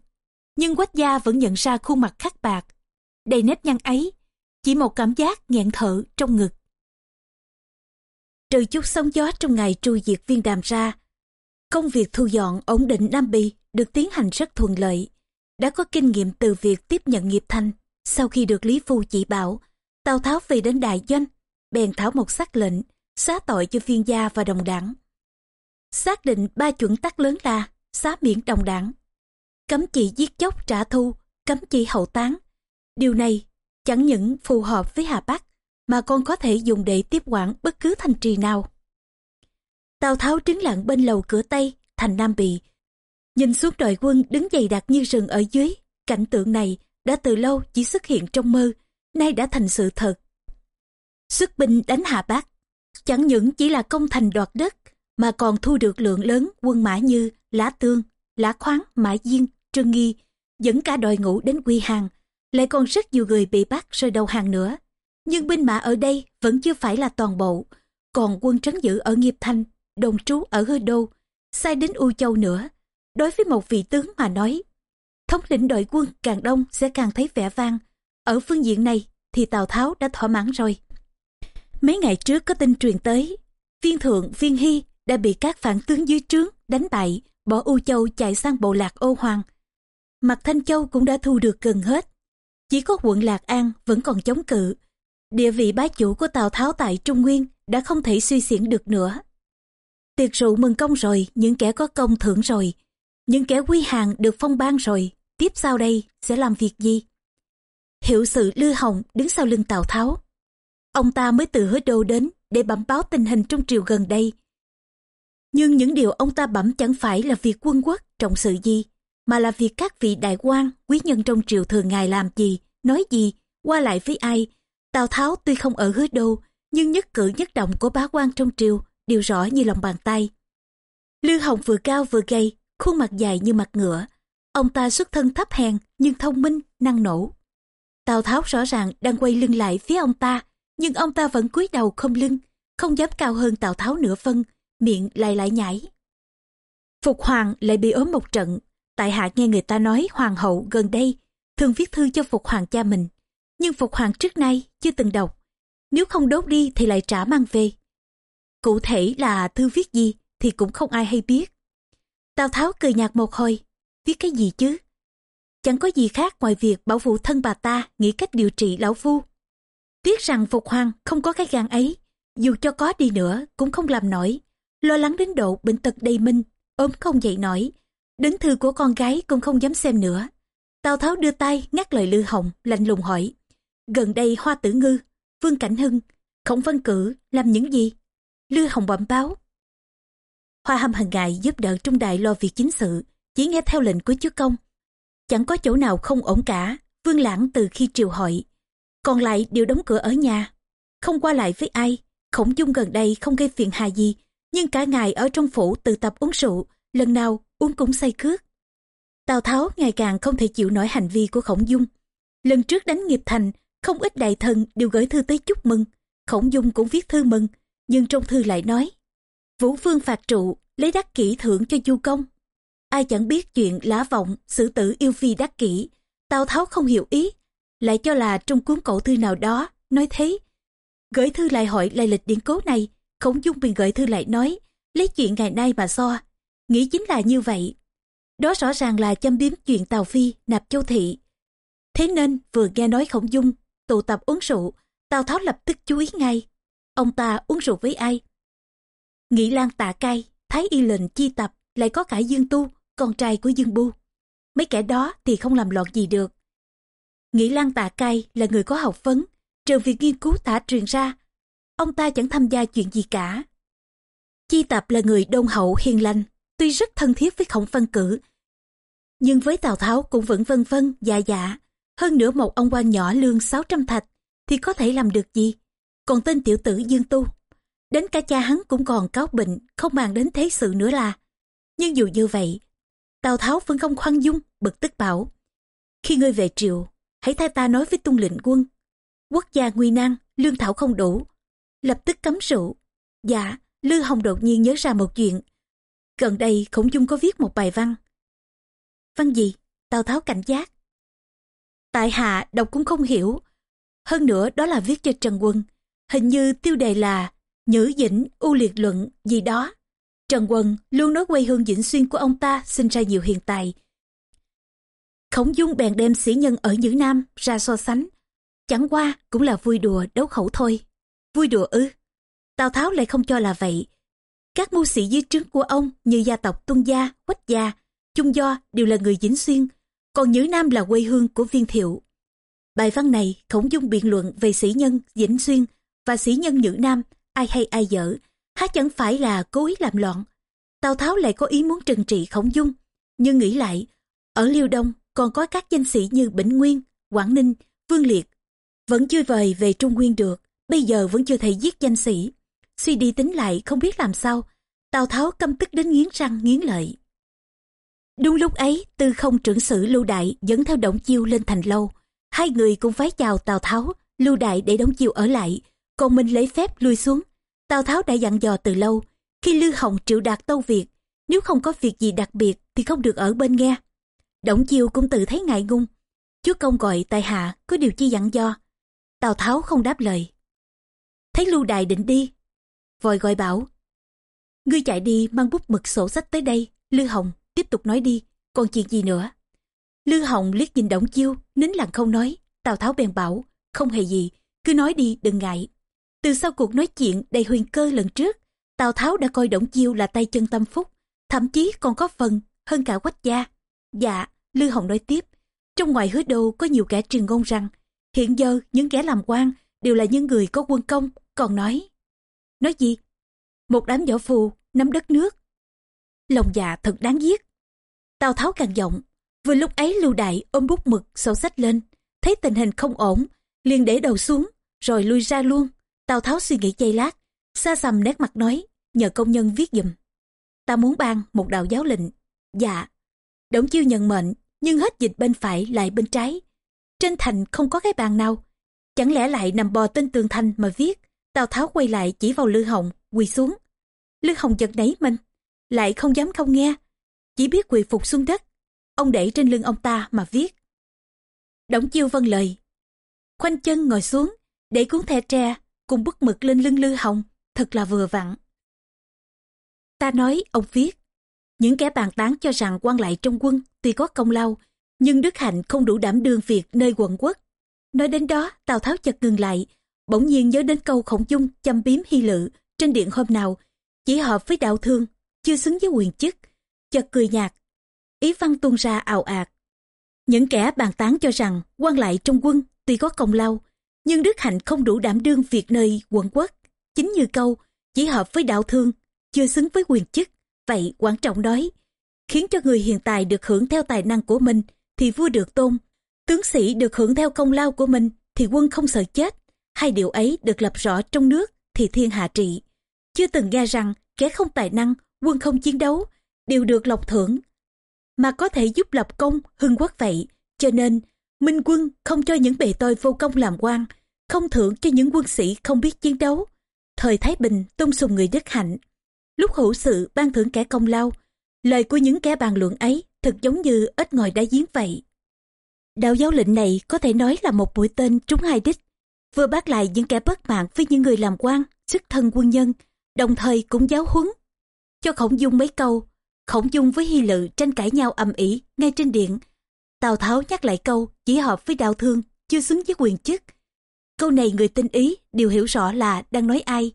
nhưng quách gia vẫn nhận ra khuôn mặt khắc bạc, đầy nếp nhăn ấy, chỉ một cảm giác nghẹn thở trong ngực. Trừ chút sóng gió trong ngày tru diệt viên đàm ra, công việc thu dọn ổn định Nam Bì được tiến hành rất thuận lợi. Đã có kinh nghiệm từ việc tiếp nhận nghiệp thanh, sau khi được Lý Phu chỉ bảo, Tào Tháo về đến đại doanh, bèn thảo một sắc lệnh, xá tội cho phiên gia và đồng đảng. Xác định ba chuẩn tắc lớn là xá miễn đồng đảng, cấm chỉ giết chóc trả thù, cấm chỉ hậu tán. Điều này chẳng những phù hợp với Hà Bắc, mà còn có thể dùng để tiếp quản bất cứ thành trì nào. Tào Tháo đứng lặng bên lầu cửa Tây, thành Nam Bị. Nhìn xuống đội quân đứng dày đặc như rừng ở dưới, cảnh tượng này đã từ lâu chỉ xuất hiện trong mơ, nay đã thành sự thật. Xuất binh đánh Hà Bắc, chẳng những chỉ là công thành đoạt đất, mà còn thu được lượng lớn quân mã như Lã Tương, Lã Khoáng, Mã Diên, Trương Nghi, dẫn cả đội ngũ đến Quy Hàng, lại còn rất nhiều người bị bắt rơi đầu hàng nữa. Nhưng binh mã ở đây vẫn chưa phải là toàn bộ, còn quân trấn giữ ở Nghiệp Thanh, đồng trú ở Hư Đô, sai đến U Châu nữa. Đối với một vị tướng mà nói, thống lĩnh đội quân càng đông sẽ càng thấy vẻ vang. Ở phương diện này thì Tào Tháo đã thỏa mãn rồi. Mấy ngày trước có tin truyền tới, viên thượng viên hy đã bị các phản tướng dưới trướng đánh bại, bỏ U Châu chạy sang bộ lạc ô hoàng. Mặt Thanh Châu cũng đã thu được gần hết. Chỉ có quận Lạc An vẫn còn chống cự. Địa vị bá chủ của Tào Tháo tại Trung Nguyên đã không thể suy xiển được nữa. Tiệc rượu mừng công rồi, những kẻ có công thưởng rồi. Những kẻ quy hàng được phong ban rồi, tiếp sau đây sẽ làm việc gì? Hiệu sự Lư Hồng đứng sau lưng Tào Tháo. Ông ta mới từ hứa đô đến để bẩm báo tình hình trong triều gần đây. Nhưng những điều ông ta bẩm chẳng phải là việc quân quốc trọng sự gì, mà là việc các vị đại quan, quý nhân trong triều thường ngày làm gì, nói gì, qua lại với ai. Tào Tháo tuy không ở hứa đô, nhưng nhất cử nhất động của bá quan trong triều đều rõ như lòng bàn tay. Lư Hồng vừa cao vừa gầy, khuôn mặt dài như mặt ngựa. Ông ta xuất thân thấp hèn nhưng thông minh, năng nổ. Tào Tháo rõ ràng đang quay lưng lại phía ông ta, nhưng ông ta vẫn cúi đầu không lưng, không dám cao hơn Tào Tháo nửa phân, miệng lại lại nhảy. Phục Hoàng lại bị ốm một trận, tại hạ nghe người ta nói Hoàng hậu gần đây thường viết thư cho Phục Hoàng cha mình, nhưng Phục Hoàng trước nay chưa từng đọc, nếu không đốt đi thì lại trả mang về. Cụ thể là thư viết gì thì cũng không ai hay biết. Tào Tháo cười nhạt một hồi, viết cái gì chứ? Chẳng có gì khác ngoài việc bảo vụ thân bà ta nghĩ cách điều trị lão phu. Tiếc rằng Phục Hoàng không có cái gan ấy, dù cho có đi nữa cũng không làm nổi. Lo lắng đến độ bệnh tật đầy minh, ốm không dậy nổi. Đến thư của con gái cũng không dám xem nữa. Tào Tháo đưa tay ngắt lời Lư Hồng, lạnh lùng hỏi. Gần đây Hoa Tử Ngư, Vương Cảnh Hưng, Khổng Văn Cử làm những gì? Lư Hồng bẩm báo. Hoa Hâm hằng ngày giúp đỡ Trung Đại lo việc chính sự, chỉ nghe theo lệnh của chúa công. Chẳng có chỗ nào không ổn cả, Vương Lãng từ khi triều hội. Còn lại đều đóng cửa ở nhà, không qua lại với ai. Khổng Dung gần đây không gây phiền hà gì, nhưng cả ngày ở trong phủ tự tập uống rượu, lần nào uống cũng say cước. Tào Tháo ngày càng không thể chịu nổi hành vi của Khổng Dung. Lần trước đánh nghiệp thành, không ít đại thần đều gửi thư tới chúc mừng. Khổng Dung cũng viết thư mừng, nhưng trong thư lại nói Vũ vương phạt trụ, lấy đắc kỷ thưởng cho chu công. Ai chẳng biết chuyện lá vọng, xử tử yêu phi đắc kỷ. Tào Tháo không hiểu ý, lại cho là trong cuốn cổ thư nào đó, nói thế. Gửi thư lại hỏi lại lịch điển cố này, Khổng dung bị gửi thư lại nói, lấy chuyện ngày nay mà so. Nghĩ chính là như vậy. Đó rõ ràng là châm biếm chuyện tàu Phi, nạp châu thị. Thế nên vừa nghe nói Khổng Dung tụ tập uống rượu, Tào Tháo lập tức chú ý ngay. Ông ta uống rượu với ai? Nghĩ lan tạ cai, Thái y lệnh chi tập, lại có cả Dương Tu, con trai của Dương Bu. Mấy kẻ đó thì không làm loạn gì được. Nghĩ lan tạ cai là người có học vấn, trừ việc nghiên cứu tả truyền ra, ông ta chẳng tham gia chuyện gì cả. Chi tập là người đông hậu hiền lành, tuy rất thân thiết với khổng văn cử, nhưng với Tào Tháo cũng vẫn vân vân, dạ dạ. Hơn nữa một ông quan nhỏ lương 600 thạch, thì có thể làm được gì? Còn tên tiểu tử Dương Tu, đến cả cha hắn cũng còn cáo bệnh, không màng đến thế sự nữa là. Nhưng dù như vậy, Tào Tháo vẫn không khoan dung, bực tức bảo. Khi ngươi về triều, hãy thay ta nói với tung lệnh quân. Quốc gia nguy nan, lương thảo không đủ. Lập tức cấm rượu. Dạ, Lư Hồng đột nhiên nhớ ra một chuyện. Gần đây Khổng Dung có viết một bài văn. Văn gì? Tào Tháo cảnh giác. Tại hạ đọc cũng không hiểu. Hơn nữa đó là viết cho Trần Quân. Hình như tiêu đề là Nhữ Dĩnh U Liệt Luận gì đó. Trần Quân luôn nói quê hương dĩnh Xuyên của ông ta sinh ra nhiều hiện tài. Khổng Dung bèn đem sĩ nhân ở Nhữ Nam ra so sánh. Chẳng qua cũng là vui đùa đấu khẩu thôi. Vui đùa ư. Tào Tháo lại không cho là vậy. Các mưu sĩ dưới trướng của ông như gia tộc Tuân Gia, Quách Gia, Trung Do đều là người dĩnh Xuyên, còn Nhữ Nam là quê hương của viên thiệu. Bài văn này khổng dung biện luận về sĩ nhân dĩnh Xuyên và sĩ nhân Nhữ Nam, ai hay ai dở, há chẳng phải là cố ý làm loạn. Tào Tháo lại có ý muốn trừng trị khổng dung, nhưng nghĩ lại, ở Liêu Đông còn có các danh sĩ như Bỉnh Nguyên, Quảng Ninh, Vương Liệt. Vẫn chưa vời về Trung Nguyên được, bây giờ vẫn chưa thể giết danh sĩ. Suy đi tính lại không biết làm sao, Tào Tháo căm tức đến nghiến răng nghiến lợi. Đúng lúc ấy, tư không trưởng sử Lưu Đại dẫn theo Đổng Chiêu lên thành lâu. Hai người cùng phái chào Tào Tháo, Lưu Đại để Đổng Chiêu ở lại, còn mình lấy phép lui xuống. Tào Tháo đã dặn dò từ lâu, khi Lư Hồng triệu đạt tâu việc, nếu không có việc gì đặc biệt thì không được ở bên nghe. Động Chiêu cũng tự thấy ngại ngung. Chúa công gọi tại hạ có điều chi dặn do Tào Tháo không đáp lời. Thấy Lưu Đại định đi, vội gọi bảo. Ngươi chạy đi mang bút mực sổ sách tới đây, Lư Hồng tiếp tục nói đi, còn chuyện gì nữa. Lư Hồng liếc nhìn Động Chiêu, nín lặng không nói, Tào Tháo bèn bảo, không hề gì, cứ nói đi đừng ngại. Từ sau cuộc nói chuyện đầy huyền cơ lần trước, Tào Tháo đã coi Động Chiêu là tay chân tâm phúc, thậm chí còn có phần hơn cả quách gia. Dạ, Lư Hồng nói tiếp, trong ngoài hứa đô có nhiều kẻ truyền ngôn rằng, hiện giờ những kẻ làm quan đều là những người có quân công, còn nói. Nói gì? Một đám võ phù, nắm đất nước. Lòng dạ thật đáng giết. Tào Tháo càng giọng, vừa lúc ấy Lưu Đại ôm bút mực sổ sách lên, thấy tình hình không ổn, liền để đầu xuống, rồi lui ra luôn. Tào Tháo suy nghĩ giây lát, xa xăm nét mặt nói, nhờ công nhân viết giùm. Ta muốn ban một đạo giáo lệnh. Dạ. Đổng chiêu nhận mệnh, nhưng hết dịch bên phải lại bên trái. Trên thành không có cái bàn nào. Chẳng lẽ lại nằm bò tên tường thành mà viết. Tào Tháo quay lại chỉ vào Lư Hồng, quỳ xuống. Lư Hồng giật nấy mình, lại không dám không nghe. Chỉ biết quỳ phục xuống đất. Ông đẩy trên lưng ông ta mà viết. Đổng chiêu vâng lời. Khoanh chân ngồi xuống, để cuốn thẻ tre cùng bức mực lên lưng Lư Hồng, thật là vừa vặn. Ta nói, ông viết, những kẻ bàn tán cho rằng quan lại trong quân tuy có công lao, nhưng đức hạnh không đủ đảm đương việc nơi quận quốc. Nói đến đó, Tào Tháo chợt ngừng lại, bỗng nhiên nhớ đến câu khổng dung chăm biếm hy lự trên điện hôm nào, chỉ hợp với đạo thương, chưa xứng với quyền chức, chợt cười nhạt. Ý văn tuôn ra ào ạt. Những kẻ bàn tán cho rằng quan lại trong quân tuy có công lao, nhưng đức hạnh không đủ đảm đương việc nơi quận quốc. Chính như câu, chỉ hợp với đạo thương, chưa xứng với quyền chức. Vậy quan trọng nói, khiến cho người hiện tại được hưởng theo tài năng của mình thì vua được tôn, tướng sĩ được hưởng theo công lao của mình thì quân không sợ chết. Hai điều ấy được lập rõ trong nước thì thiên hạ trị. Chưa từng nghe rằng kẻ không tài năng, quân không chiến đấu, đều được lộc thưởng. Mà có thể giúp lập công, hưng quốc vậy. Cho nên, Minh quân không cho những bề tôi vô công làm quan, không thưởng cho những quân sĩ không biết chiến đấu. Thời Thái Bình tôn sùng người đức hạnh. Lúc hữu sự ban thưởng kẻ công lao, lời của những kẻ bàn luận ấy thật giống như ít ngồi đá giếng vậy. Đạo giáo lệnh này có thể nói là một mũi tên trúng hai đích, vừa bác lại những kẻ bất mạng với những người làm quan, sức thân quân nhân, đồng thời cũng giáo huấn. Cho khổng dung mấy câu, khổng dung với hy lự tranh cãi nhau ầm ĩ ngay trên điện. Tào Tháo nhắc lại câu chỉ hợp với đạo thương, chưa xứng với quyền chức. Câu này người tinh ý đều hiểu rõ là đang nói ai.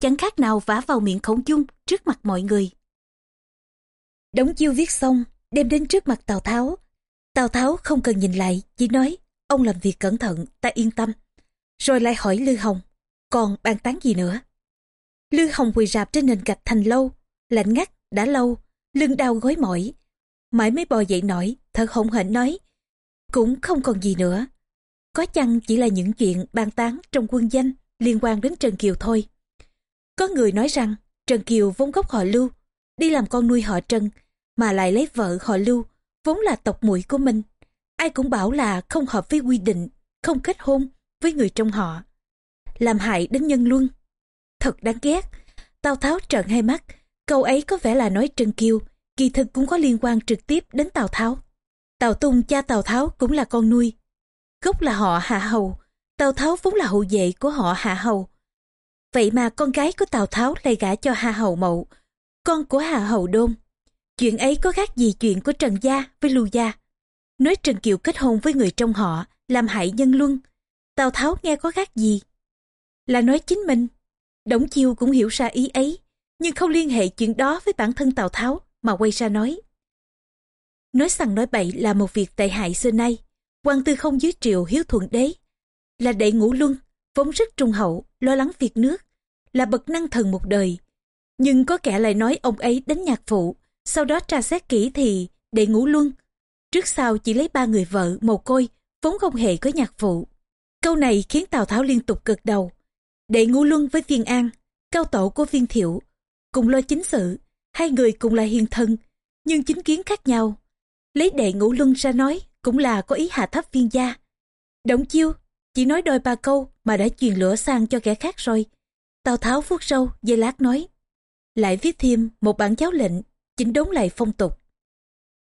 Chẳng khác nào vả vào miệng khổng dung trước mặt mọi người. Đống chiêu viết xong, đem đến trước mặt Tào Tháo. Tào Tháo không cần nhìn lại, chỉ nói, ông làm việc cẩn thận, ta yên tâm. Rồi lại hỏi Lư Hồng, còn bàn tán gì nữa? Lư Hồng quỳ rạp trên nền gạch thành lâu, lạnh ngắt, đã lâu, lưng đau gối mỏi. mãi mới bò dậy nổi, thật hổn hển nói. Cũng không còn gì nữa. Có chăng chỉ là những chuyện bàn tán trong quân danh liên quan đến Trần Kiều thôi. Có người nói rằng Trần Kiều vốn gốc họ Lưu, đi làm con nuôi họ Trần, mà lại lấy vợ họ Lưu, vốn là tộc muội của mình. Ai cũng bảo là không hợp với quy định, không kết hôn với người trong họ. Làm hại đến nhân luân. Thật đáng ghét. Tào Tháo trợn hai mắt, câu ấy có vẻ là nói Trần Kiều, kỳ thực cũng có liên quan trực tiếp đến Tào Tháo. Tào Tung cha Tào Tháo cũng là con nuôi. Gốc là họ Hạ Hầu, Tào Tháo vốn là hậu vệ của họ Hạ Hầu. Vậy mà con gái của Tào Tháo lại gả cho Hà Hầu Mậu, con của Hà Hầu Đôn. Chuyện ấy có khác gì chuyện của Trần Gia với Lưu Gia. Nói Trần Kiều kết hôn với người trong họ, làm hại nhân luân. Tào Tháo nghe có khác gì? Là nói chính mình. Đổng Chiêu cũng hiểu ra ý ấy, nhưng không liên hệ chuyện đó với bản thân Tào Tháo mà quay ra nói. Nói rằng nói bậy là một việc tệ hại xưa nay. quan tư không dưới triều hiếu thuận đế. Là đệ ngũ luân, vốn rất trung hậu, lo lắng việc nước. Là bậc năng thần một đời. Nhưng có kẻ lại nói ông ấy đánh nhạc phụ. Sau đó tra xét kỹ thì đệ ngũ luân. Trước sau chỉ lấy ba người vợ, mồ côi, vốn không hề có nhạc phụ. Câu này khiến Tào Tháo liên tục cực đầu. Đệ ngũ luân với viên an, cao tổ của viên thiệu, cùng lo chính sự, hai người cùng là hiền thân, nhưng chính kiến khác nhau. Lấy đệ ngũ luân ra nói cũng là có ý hạ thấp viên gia. Động chiêu, chỉ nói đôi ba câu mà đã truyền lửa sang cho kẻ khác rồi. Tào Tháo vuốt râu, dây lát nói. Lại viết thêm một bản giáo lệnh, chỉnh đốn lại phong tục.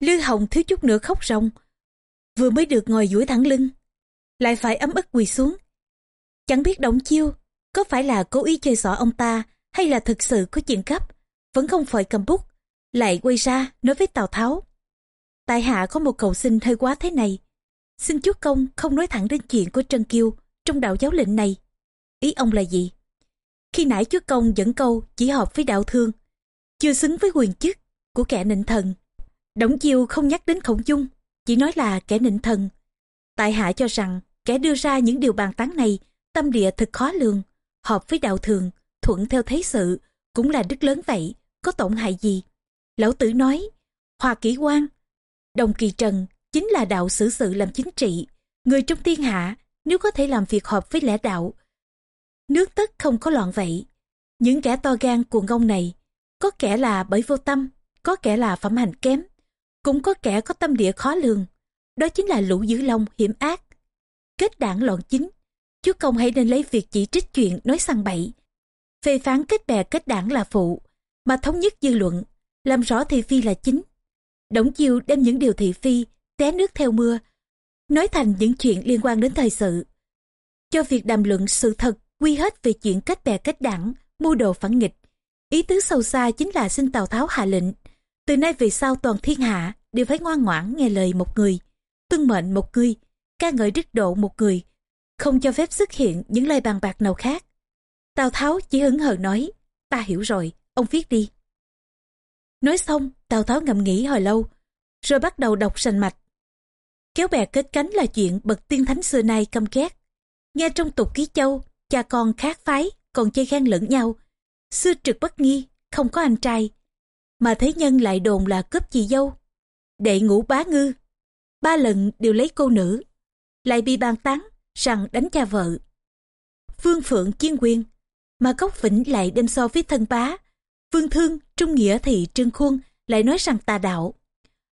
Lư Hồng thiếu chút nữa khóc ròng. Vừa mới được ngồi duỗi thẳng lưng, lại phải ấm ức quỳ xuống. Chẳng biết động chiêu, có phải là cố ý chơi xỏ ông ta hay là thực sự có chuyện cấp, vẫn không phải cầm bút, lại quay ra nói với Tào Tháo. Tại hạ có một cầu xin hơi quá thế này. Xin chúa công không nói thẳng đến chuyện của Trân Kiêu trong đạo giáo lệnh này. Ý ông là gì? Khi nãy chúa công dẫn câu chỉ hợp với đạo thương, chưa xứng với quyền chức của kẻ nịnh thần. Đổng chiêu không nhắc đến khổng dung, chỉ nói là kẻ nịnh thần. Tại hạ cho rằng kẻ đưa ra những điều bàn tán này tâm địa thật khó lường, hợp với đạo thường, thuận theo thế sự, cũng là đức lớn vậy, có tổn hại gì. Lão tử nói, hòa kỷ quan, đồng kỳ trần chính là đạo xử sự làm chính trị. Người trong thiên hạ, nếu có thể làm việc hợp với lẽ đạo, nước tất không có loạn vậy. Những kẻ to gan cuồng ngông này, có kẻ là bởi vô tâm, có kẻ là phẩm hành kém, cũng có kẻ có tâm địa khó lường. Đó chính là lũ dữ long hiểm ác. Kết đảng loạn chính, chúa công hãy nên lấy việc chỉ trích chuyện nói săn bậy. Phê phán kết bè kết đảng là phụ, mà thống nhất dư luận, làm rõ thị phi là chính. Đổng chiêu đem những điều thị phi, té nước theo mưa, nói thành những chuyện liên quan đến thời sự. Cho việc đàm luận sự thật quy hết về chuyện kết bè kết đảng, mưu đồ phản nghịch. Ý tứ sâu xa chính là xin Tào Tháo hạ lệnh. Từ nay về sau toàn thiên hạ đều phải ngoan ngoãn nghe lời một người, tuân mệnh một người, ca ngợi đức độ một người, không cho phép xuất hiện những lời bàn bạc nào khác. Tào Tháo chỉ hứng hờ nói, ta hiểu rồi, ông viết đi. Nói xong, Tào Tháo ngậm nghĩ hồi lâu, rồi bắt đầu đọc sành mạch. Kéo bè kết cánh là chuyện bậc tiên thánh xưa nay căm ghét. Nghe trong tục ký châu, cha con khác phái, còn chơi khen lẫn nhau. Xưa trực bất nghi, không có anh trai. Mà thế nhân lại đồn là cướp chị dâu. Đệ ngũ bá ngư. Ba lần đều lấy cô nữ. Lại bị bàn tán rằng đánh cha vợ. Vương Phượng chiên quyền. Mà Cốc Vĩnh lại đem so với thân bá. Vương Thương, Trung Nghĩa thì Trương Khuôn lại nói rằng tà đạo.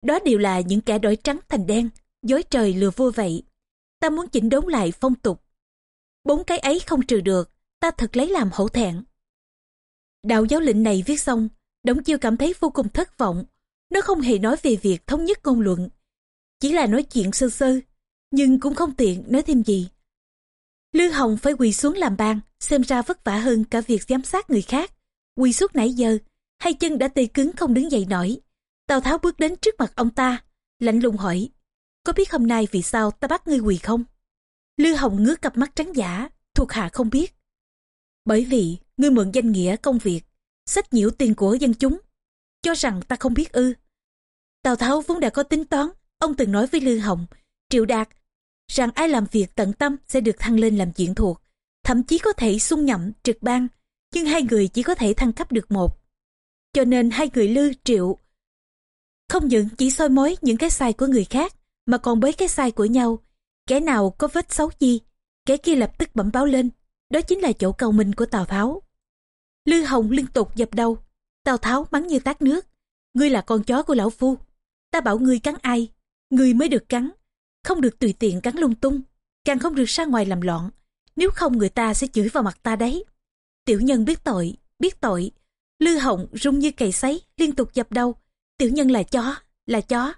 Đó đều là những kẻ đổi trắng thành đen, dối trời lừa vua vậy. Ta muốn chỉnh đốn lại phong tục. Bốn cái ấy không trừ được, ta thật lấy làm hổ thẹn. Đạo giáo lệnh này viết xong, Đống Chiêu cảm thấy vô cùng thất vọng. Nó không hề nói về việc thống nhất ngôn luận. Chỉ là nói chuyện sơ sơ, nhưng cũng không tiện nói thêm gì. Lương Hồng phải quỳ xuống làm ban, xem ra vất vả hơn cả việc giám sát người khác. Quỳ suốt nãy giờ, hai chân đã tê cứng không đứng dậy nổi. Tào Tháo bước đến trước mặt ông ta, lạnh lùng hỏi, có biết hôm nay vì sao ta bắt ngươi quỳ không? Lư Hồng ngước cặp mắt trắng giả, thuộc hạ không biết. Bởi vì ngươi mượn danh nghĩa công việc, sách nhiễu tiền của dân chúng, cho rằng ta không biết ư. Tào Tháo vốn đã có tính toán, ông từng nói với Lư Hồng, Triệu Đạt, rằng ai làm việc tận tâm sẽ được thăng lên làm chuyện thuộc, thậm chí có thể xung nhậm trực ban, nhưng hai người chỉ có thể thăng cấp được một. Cho nên hai người Lư Triệu Không những chỉ soi mối những cái sai của người khác, mà còn bới cái sai của nhau. Kẻ nào có vết xấu gì, kẻ kia lập tức bẩm báo lên. Đó chính là chỗ cầu minh của Tào Tháo. Lư Hồng liên tục dập đầu. Tào Tháo mắng như tát nước. Ngươi là con chó của lão phu. Ta bảo ngươi cắn ai, ngươi mới được cắn. Không được tùy tiện cắn lung tung, càng không được ra ngoài làm loạn. Nếu không người ta sẽ chửi vào mặt ta đấy. Tiểu nhân biết tội, biết tội. Lư Hồng rung như cày sấy, liên tục dập đầu. Tiểu nhân là chó, là chó.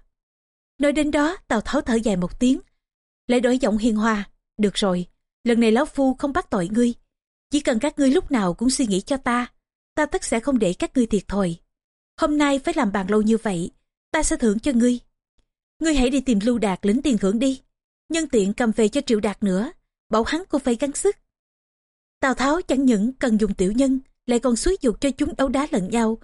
Nói đến đó, Tào Tháo thở dài một tiếng. Lại đổi giọng hiền hòa. Được rồi, lần này lão phu không bắt tội ngươi. Chỉ cần các ngươi lúc nào cũng suy nghĩ cho ta, ta tất sẽ không để các ngươi thiệt thòi. Hôm nay phải làm bàn lâu như vậy, ta sẽ thưởng cho ngươi. Ngươi hãy đi tìm Lưu Đạt lĩnh tiền thưởng đi. Nhân tiện cầm về cho Triệu Đạt nữa, bảo hắn cũng phải gắng sức. Tào Tháo chẳng những cần dùng tiểu nhân, lại còn xúi dục cho chúng đấu đá lẫn nhau.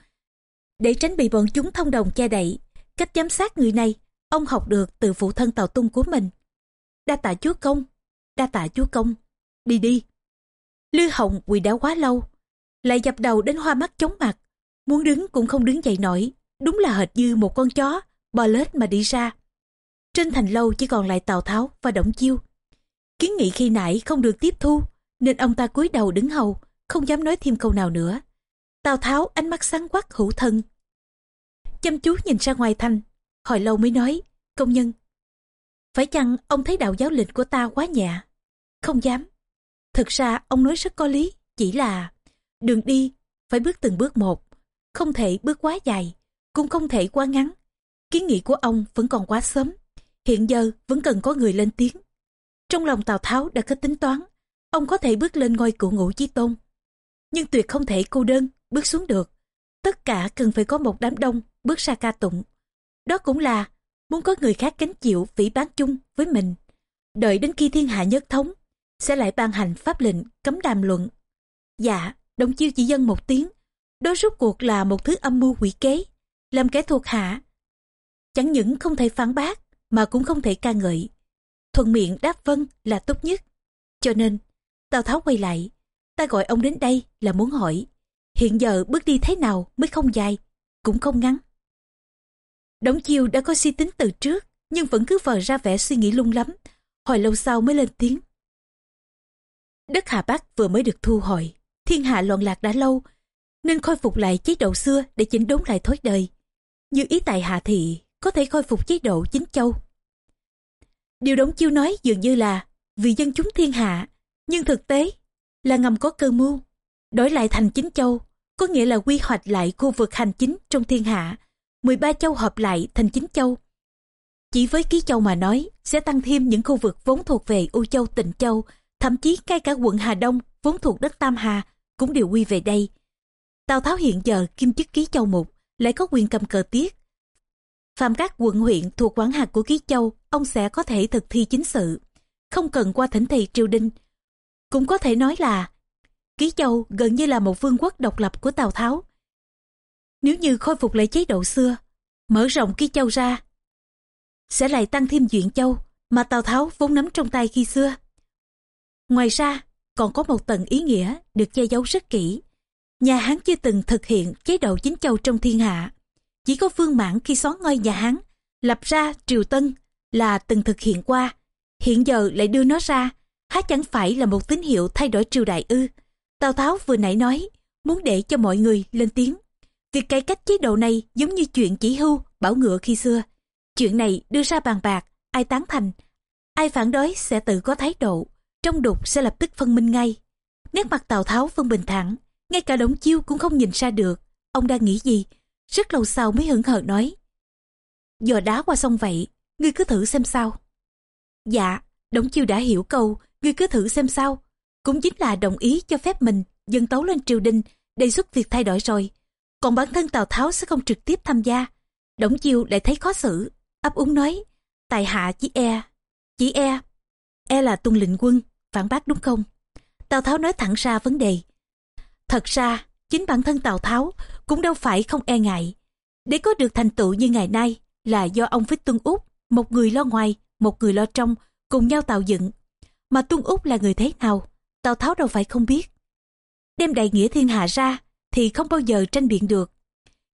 Để tránh bị bọn chúng thông đồng che đậy, cách giám sát người này, ông học được từ phụ thân tàu Tung của mình. Đa tạ chúa công, đa tạ chúa công, đi đi. Lư Hồng quỳ đã quá lâu, lại dập đầu đến hoa mắt chóng mặt, muốn đứng cũng không đứng dậy nổi, đúng là hệt như một con chó bò lết mà đi ra. Trên thành lâu chỉ còn lại Tào Tháo và Động Chiêu. Kiến nghị khi nãy không được tiếp thu, nên ông ta cúi đầu đứng hầu, không dám nói thêm câu nào nữa. Tào Tháo ánh mắt sáng quắc hữu thân. Chăm chú nhìn ra ngoài thành, hồi lâu mới nói, công nhân. Phải chăng ông thấy đạo giáo lệnh của ta quá nhẹ? Không dám. Thực ra ông nói rất có lý, chỉ là đường đi phải bước từng bước một, không thể bước quá dài, cũng không thể quá ngắn. Kiến nghị của ông vẫn còn quá sớm, hiện giờ vẫn cần có người lên tiếng. Trong lòng Tào Tháo đã có tính toán, ông có thể bước lên ngôi cụ ngũ chí tôn. Nhưng tuyệt không thể cô đơn, bước xuống được. Tất cả cần phải có một đám đông bước ra ca tụng. Đó cũng là muốn có người khác gánh chịu vĩ bán chung với mình. Đợi đến khi thiên hạ nhất thống, sẽ lại ban hành pháp lệnh cấm đàm luận. Dạ, đồng chiêu chỉ dân một tiếng, đó rốt cuộc là một thứ âm mưu quỷ kế, làm kẻ thuộc hạ. Chẳng những không thể phản bác, mà cũng không thể ca ngợi. Thuận miệng đáp vâng là tốt nhất. Cho nên, Tào Tháo quay lại, ta gọi ông đến đây là muốn hỏi, hiện giờ bước đi thế nào mới không dài, cũng không ngắn. Đống chiêu đã có suy tính từ trước, nhưng vẫn cứ vờ ra vẻ suy nghĩ lung lắm, hồi lâu sau mới lên tiếng. Đất Hà Bắc vừa mới được thu hồi, thiên hạ loạn lạc đã lâu, nên khôi phục lại chế độ xưa để chỉnh đốn lại thói đời. Như ý tại hạ thị có thể khôi phục chế độ chính châu. Điều đống chiêu nói dường như là vì dân chúng thiên hạ, nhưng thực tế là ngầm có cơ mưu. Đổi lại thành chính châu, có nghĩa là quy hoạch lại khu vực hành chính trong thiên hạ, 13 châu hợp lại thành 9 châu. Chỉ với ký châu mà nói, sẽ tăng thêm những khu vực vốn thuộc về U Châu Tịnh Châu, thậm chí ngay cả quận Hà Đông vốn thuộc đất Tam Hà cũng đều quy về đây. Tào Tháo hiện giờ kim chức ký châu mục, lại có quyền cầm cờ tiết. Phạm các quận huyện thuộc quản hạt của ký châu, ông sẽ có thể thực thi chính sự, không cần qua thỉnh thị triều đình. Cũng có thể nói là, ký châu gần như là một vương quốc độc lập của Tào Tháo. Nếu như khôi phục lại chế độ xưa, mở rộng ký châu ra, sẽ lại tăng thêm duyện châu mà Tào Tháo vốn nắm trong tay khi xưa. Ngoài ra, còn có một tầng ý nghĩa được che giấu rất kỹ. Nhà Hán chưa từng thực hiện chế độ chính châu trong thiên hạ. Chỉ có Vương Mãn khi xóa ngôi nhà Hán, lập ra Triều Tân là từng thực hiện qua. Hiện giờ lại đưa nó ra, há chẳng phải là một tín hiệu thay đổi triều đại ư. Tào Tháo vừa nãy nói, muốn để cho mọi người lên tiếng. Việc cải cách chế độ này giống như chuyện chỉ hưu, bảo ngựa khi xưa. Chuyện này đưa ra bàn bạc, ai tán thành, ai phản đối sẽ tự có thái độ trong đục sẽ lập tức phân minh ngay. Nét mặt Tào Tháo phân bình thẳng, ngay cả đống chiêu cũng không nhìn ra được, ông đang nghĩ gì. Rất lâu sau mới hững hờ nói. Dò đá qua sông vậy, ngươi cứ thử xem sao. Dạ, đống chiêu đã hiểu câu, ngươi cứ thử xem sao. Cũng chính là đồng ý cho phép mình dân tấu lên triều đình, đề xuất việc thay đổi rồi. Còn bản thân Tào Tháo sẽ không trực tiếp tham gia. Đổng chiêu lại thấy khó xử, ấp úng nói, tài hạ chỉ e, chỉ e, e là tuân lệnh quân, phản bác đúng không? Tào Tháo nói thẳng ra vấn đề. Thật ra, chính bản thân Tào Tháo cũng đâu phải không e ngại. Để có được thành tựu như ngày nay là do ông với Tuân Úc, một người lo ngoài, một người lo trong, cùng nhau tạo dựng. Mà Tuân Úc là người thế nào, Tào Tháo đâu phải không biết. Đem đại nghĩa thiên hạ ra thì không bao giờ tranh biện được.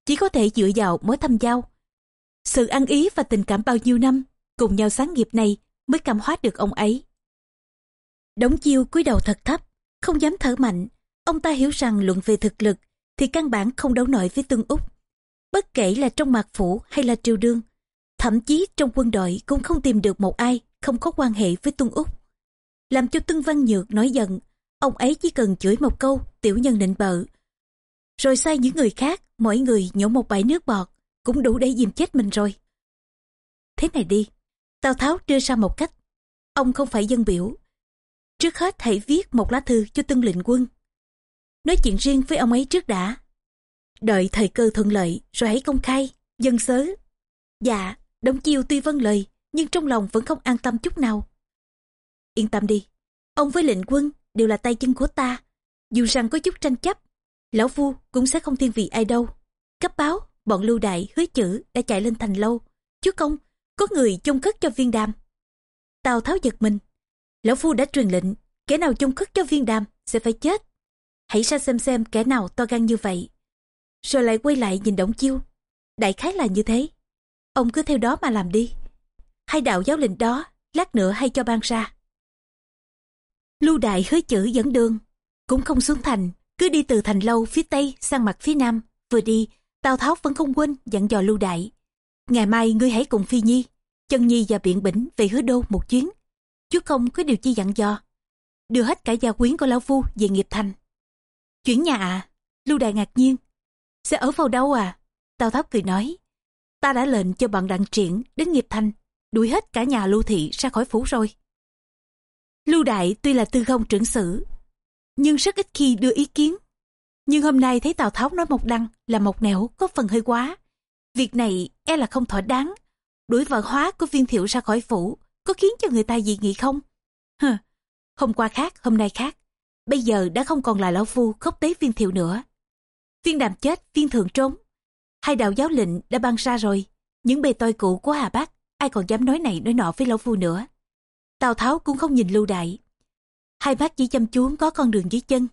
Chỉ có thể dựa vào mối thâm giao. Sự ăn ý và tình cảm bao nhiêu năm cùng nhau sáng nghiệp này mới cảm hóa được ông ấy. Đống chiêu cúi đầu thật thấp, không dám thở mạnh. Ông ta hiểu rằng luận về thực lực thì căn bản không đấu nổi với Tương Úc. Bất kể là trong mạc phủ hay là triều đương, thậm chí trong quân đội cũng không tìm được một ai không có quan hệ với Tương Úc. Làm cho Tương Văn Nhược nói giận, ông ấy chỉ cần chửi một câu tiểu nhân định bợ. Rồi sai những người khác, mỗi người nhổ một bãi nước bọt, cũng đủ để dìm chết mình rồi. Thế này đi, Tào Tháo đưa ra một cách. Ông không phải dân biểu. Trước hết hãy viết một lá thư cho tân lệnh quân. Nói chuyện riêng với ông ấy trước đã. Đợi thời cơ thuận lợi rồi hãy công khai, dân sớ. Dạ, Đống chiêu tuy vâng lời, nhưng trong lòng vẫn không an tâm chút nào. Yên tâm đi, ông với lệnh quân đều là tay chân của ta. Dù rằng có chút tranh chấp, lão phu cũng sẽ không thiên vị ai đâu. Cấp báo, bọn lưu đại hứa chữ đã chạy lên thành lâu. chúa công, có người chôn cất cho viên đàm. Tào tháo giật mình. Lão phu đã truyền lệnh, kẻ nào chôn cất cho viên đàm sẽ phải chết. Hãy ra xem xem kẻ nào to gan như vậy. Rồi lại quay lại nhìn Đổng Chiêu. Đại khái là như thế. Ông cứ theo đó mà làm đi. Hai đạo giáo lệnh đó, lát nữa hay cho ban ra. Lưu đại hứa chữ dẫn đường, cũng không xuống thành, cứ đi từ thành lâu phía tây sang mặt phía nam. Vừa đi, Tào Tháo vẫn không quên dặn dò Lưu đại. Ngày mai ngươi hãy cùng Phi Nhi, Chân Nhi và Biện Bỉnh về hứa đô một chuyến. Chú không có điều chi dặn dò. Đưa hết cả gia quyến của Lão Phu về nghiệp thành. Chuyển nhà à? Lưu đại ngạc nhiên. Sẽ ở vào đâu à? Tào Tháo cười nói. Ta đã lệnh cho bọn đặng triển đến nghiệp thành, đuổi hết cả nhà lưu thị ra khỏi phủ rồi. Lưu Đại tuy là tư không trưởng sử, nhưng rất ít khi đưa ý kiến. Nhưng hôm nay thấy Tào Tháo nói một đăng là một nẻo có phần hơi quá. Việc này e là không thỏa đáng. Đuổi vợ hóa của viên thiệu ra khỏi phủ có khiến cho người ta gì nghĩ không? Hừ, hôm qua khác, hôm nay khác. Bây giờ đã không còn là lão phu khóc tế viên thiệu nữa. Viên đàm chết, viên thượng trốn. Hai đạo giáo lệnh đã ban ra rồi. Những bề tôi cũ của Hà Bắc, ai còn dám nói này nói nọ với lão phu nữa. Tào Tháo cũng không nhìn lưu đại. Hai bác chỉ chăm chú có con đường dưới chân.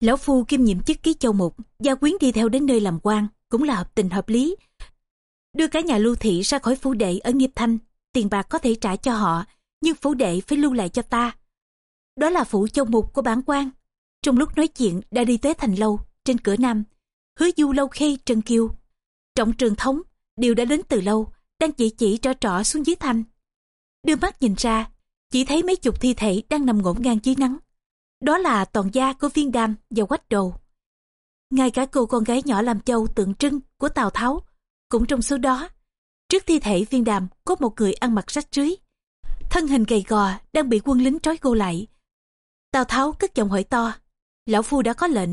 Lão phu kiêm nhiệm chức ký châu mục, gia quyến đi theo đến nơi làm quan cũng là hợp tình hợp lý. Đưa cả nhà lưu thị ra khỏi phủ đệ ở nghiệp thanh, tiền bạc có thể trả cho họ, nhưng phủ đệ phải lưu lại cho ta. Đó là phủ châu mục của bản quan. Trong lúc nói chuyện đã đi tới thành lâu, trên cửa nam, hứa du lâu khê trần kiêu trọng trường thống đều đã đến từ lâu đang chỉ chỉ trỏ trỏ xuống dưới thanh đưa mắt nhìn ra chỉ thấy mấy chục thi thể đang nằm ngổn ngang dưới nắng. Đó là toàn gia của viên đam và quách đồ. Ngay cả cô con gái nhỏ làm châu tượng trưng của tào tháo cũng trong số đó. Trước thi thể viên đàm có một người ăn mặc rách rưới. Thân hình gầy gò đang bị quân lính trói cô lại. Tào tháo cất giọng hỏi to lão phu đã có lệnh.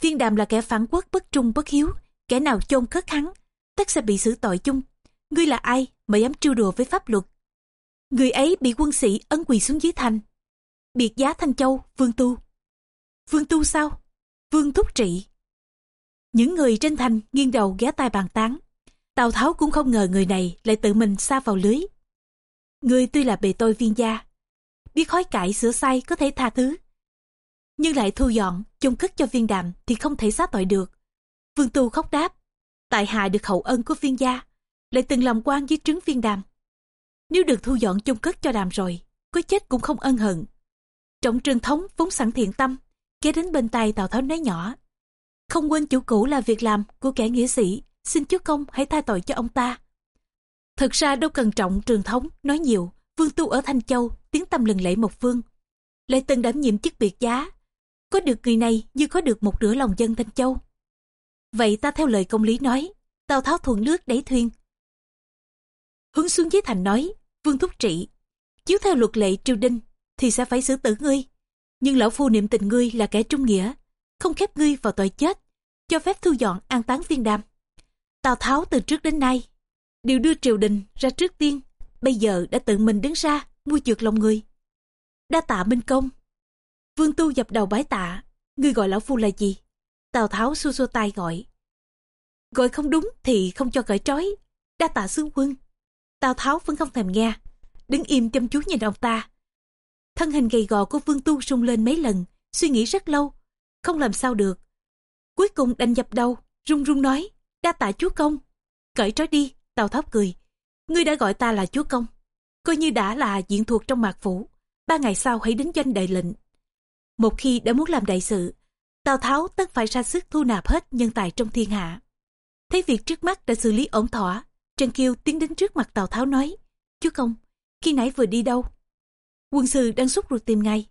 Viên đàm là kẻ phản quốc bất trung bất hiếu, kẻ nào chôn cất hắn, tất sẽ bị xử tội chung. Ngươi là ai mà dám trêu đùa với pháp luật? Người ấy bị quân sĩ ấn quỳ xuống dưới thành. Biệt giá Thanh Châu, Vương Tu. Vương Tu sao? Vương Thúc Trị. Những người trên thành nghiêng đầu ghé tai bàn tán. Tào Tháo cũng không ngờ người này lại tự mình xa vào lưới. Người tuy là bề tôi viên gia, biết hối cải sửa sai có thể tha thứ, nhưng lại thu dọn chung cất cho viên đàm thì không thể xá tội được vương tu khóc đáp tại hạ được hậu ân của viên gia lại từng làm quan với trứng viên đàm nếu được thu dọn chung cất cho đàm rồi có chết cũng không ân hận trọng trường thống vốn sẵn thiện tâm kế đến bên tay tào tháo nói nhỏ không quên chủ cũ là việc làm của kẻ nghĩa sĩ xin chúa công hãy tha tội cho ông ta thực ra đâu cần trọng trường thống nói nhiều vương tu ở thanh châu tiếng tâm lừng lẫy một phương lại từng đảm nhiệm chức biệt giá có được người này như có được một nửa lòng dân Thanh Châu. Vậy ta theo lời công lý nói, Tào Tháo thuận nước đẩy thuyền. Hướng xuống dưới thành nói, Vương Thúc Trị, chiếu theo luật lệ triều đình thì sẽ phải xử tử ngươi. Nhưng lão phu niệm tình ngươi là kẻ trung nghĩa, không khép ngươi vào tội chết, cho phép thu dọn an táng viên đàm. Tào Tháo từ trước đến nay, đều đưa triều đình ra trước tiên, bây giờ đã tự mình đứng ra mua chuộc lòng người. Đa tạ Minh Công, Vương Tu dập đầu bái tạ, ngươi gọi lão phu là gì? Tào Tháo xua xua tay gọi. Gọi không đúng thì không cho cởi trói, đa tạ xương quân. Tào Tháo vẫn không thèm nghe, đứng im chăm chú nhìn ông ta. Thân hình gầy gò của Vương Tu sung lên mấy lần, suy nghĩ rất lâu, không làm sao được. Cuối cùng đành dập đầu, run run nói, đa tạ chúa công. cởi trói đi, Tào Tháo cười. Ngươi đã gọi ta là chúa công, coi như đã là diện thuộc trong mạc phủ. Ba ngày sau hãy đến doanh đại lệnh. Một khi đã muốn làm đại sự, Tào Tháo tất phải ra sức thu nạp hết nhân tài trong thiên hạ. Thấy việc trước mắt đã xử lý ổn thỏa, Trần Kiêu tiến đến trước mặt Tào Tháo nói, Chúa công, khi nãy vừa đi đâu? Quân sư đang xúc ruột tìm ngay.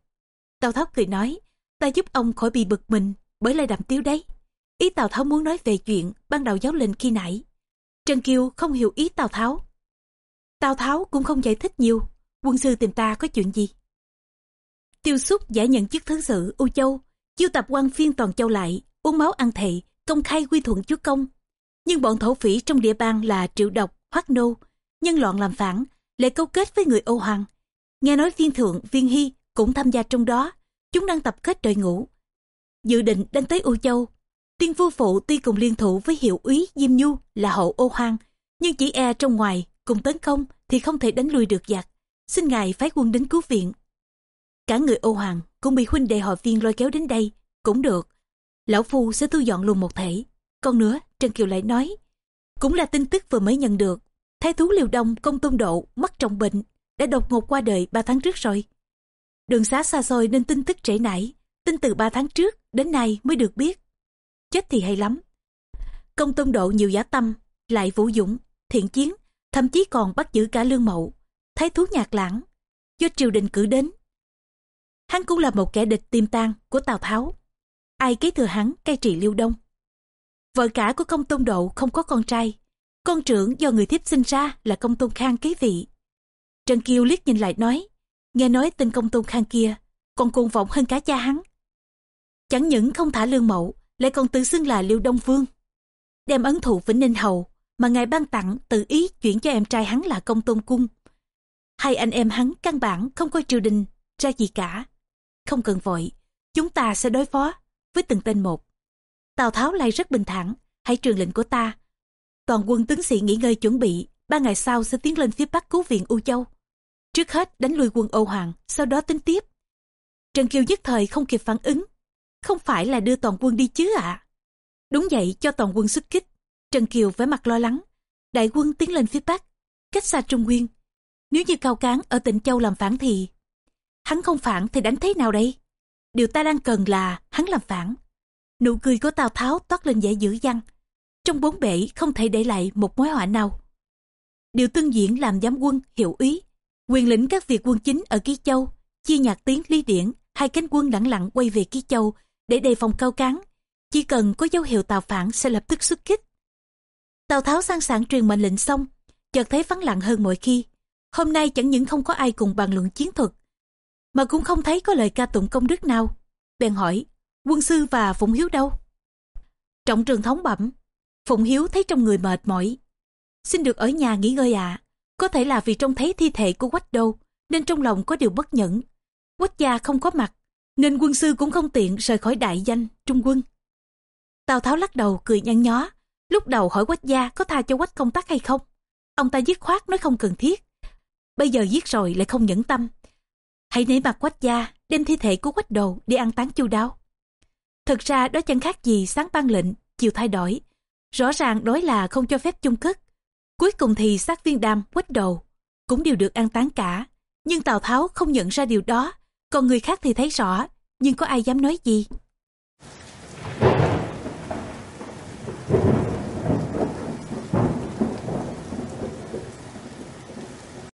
Tào Tháo cười nói, ta giúp ông khỏi bị bực mình bởi lời đàm tiếu đấy. Ý Tào Tháo muốn nói về chuyện ban đầu giáo lệnh khi nãy. Trần Kiêu không hiểu ý Tào Tháo. Tào Tháo cũng không giải thích nhiều, quân sư tìm ta có chuyện gì. Tiêu xúc giải nhận chức thứ sự U Châu, chiêu tập quan phiên toàn châu lại, uống máu ăn thị, công khai quy thuận chúa công. Nhưng bọn thổ phỉ trong địa bàn là triệu độc, hoắc nô, nhân loạn làm phản, lại câu kết với người ô Hoàng. Nghe nói viên thượng, viên hy cũng tham gia trong đó, chúng đang tập kết đội ngũ. Dự định đánh tới U Châu. Tiên vua phụ tuy cùng liên thủ với hiệu úy Diêm Nhu là hậu ô Hoàng, nhưng chỉ e trong ngoài cùng tấn công thì không thể đánh lui được giặc. Xin ngài phái quân đến cứu viện. Cả người ô Hoàng cũng bị huynh đệ họ viên lôi kéo đến đây, cũng được. Lão Phu sẽ thu dọn luôn một thể. Còn nữa, Trần Kiều lại nói, cũng là tin tức vừa mới nhận được. Thái thú Liều Đông công tôn độ mắc trọng bệnh, đã đột ngột qua đời 3 tháng trước rồi. Đường xá xa xôi nên tin tức trễ nảy, tin từ 3 tháng trước đến nay mới được biết. Chết thì hay lắm. Công tôn độ nhiều giả tâm, lại vũ dũng, thiện chiến, thậm chí còn bắt giữ cả lương mậu, thái thú nhạc lãng, do triều đình cử đến. Hắn cũng là một kẻ địch tiềm tang của Tào Tháo. Ai kế thừa hắn cai trị Liêu Đông. Vợ cả của công tôn độ không có con trai. Con trưởng do người thiếp sinh ra là công tôn khang kế vị. Trần Kiều liếc nhìn lại nói, nghe nói tên công tôn khang kia còn cuồng vọng hơn cả cha hắn. Chẳng những không thả lương mậu, lại còn tự xưng là Liêu Đông Vương. Đem ấn thụ Vĩnh Ninh Hầu mà ngài ban tặng tự ý chuyển cho em trai hắn là công tôn cung. Hai anh em hắn căn bản không coi triều đình ra gì cả. Không cần vội, chúng ta sẽ đối phó với từng tên một. Tào Tháo lại rất bình thản, hãy truyền lệnh của ta. Toàn quân tướng sĩ nghỉ ngơi chuẩn bị, ba ngày sau sẽ tiến lên phía bắc cứu viện U Châu. Trước hết đánh lui quân Âu Hoàng, sau đó tính tiếp. Trần Kiều nhất thời không kịp phản ứng. Không phải là đưa toàn quân đi chứ ạ. Đúng vậy cho toàn quân xuất kích. Trần Kiều vẻ mặt lo lắng. Đại quân tiến lên phía bắc, cách xa Trung Nguyên. Nếu như Cao Cán ở tỉnh Châu làm phản thì... Hắn không phản thì đánh thế nào đây? Điều ta đang cần là hắn làm phản. Nụ cười của Tào Tháo toát lên vẻ dữ dằn. Trong bốn bể không thể để lại một mối họa nào. Điều tương diễn làm giám quân, hiệu úy, quyền lĩnh các việc quân chính ở Ký Châu, chia nhạc tiếng ly điển, hai cánh quân lẳng lặng quay về Ký Châu để đề phòng cao cán. Chỉ cần có dấu hiệu tào phản sẽ lập tức xuất kích. Tào Tháo sang sảng truyền mệnh lệnh xong, chợt thấy vắng lặng hơn mọi khi. Hôm nay chẳng những không có ai cùng bàn luận chiến thuật, mà cũng không thấy có lời ca tụng công đức nào. Bèn hỏi, quân sư và Phụng Hiếu đâu? Trọng trường thống bẩm, Phụng Hiếu thấy trong người mệt mỏi. Xin được ở nhà nghỉ ngơi ạ. Có thể là vì trông thấy thi thể của Quách Đô, nên trong lòng có điều bất nhẫn. Quách gia không có mặt, nên quân sư cũng không tiện rời khỏi đại danh trung quân. Tào Tháo lắc đầu cười nhăn nhó, lúc đầu hỏi Quách gia có tha cho Quách công tác hay không. Ông ta dứt khoát nói không cần thiết. Bây giờ giết rồi lại không nhẫn tâm. Hãy nể mặt Quách gia, đem thi thể của Quách đồ đi ăn táng chu đáo. Thực ra đó chẳng khác gì sáng ban lệnh, chiều thay đổi. Rõ ràng đối là không cho phép chung cất. Cuối cùng thì sát viên đam, Quách đầu cũng đều được an táng cả. Nhưng Tào Tháo không nhận ra điều đó, còn người khác thì thấy rõ, nhưng có ai dám nói gì.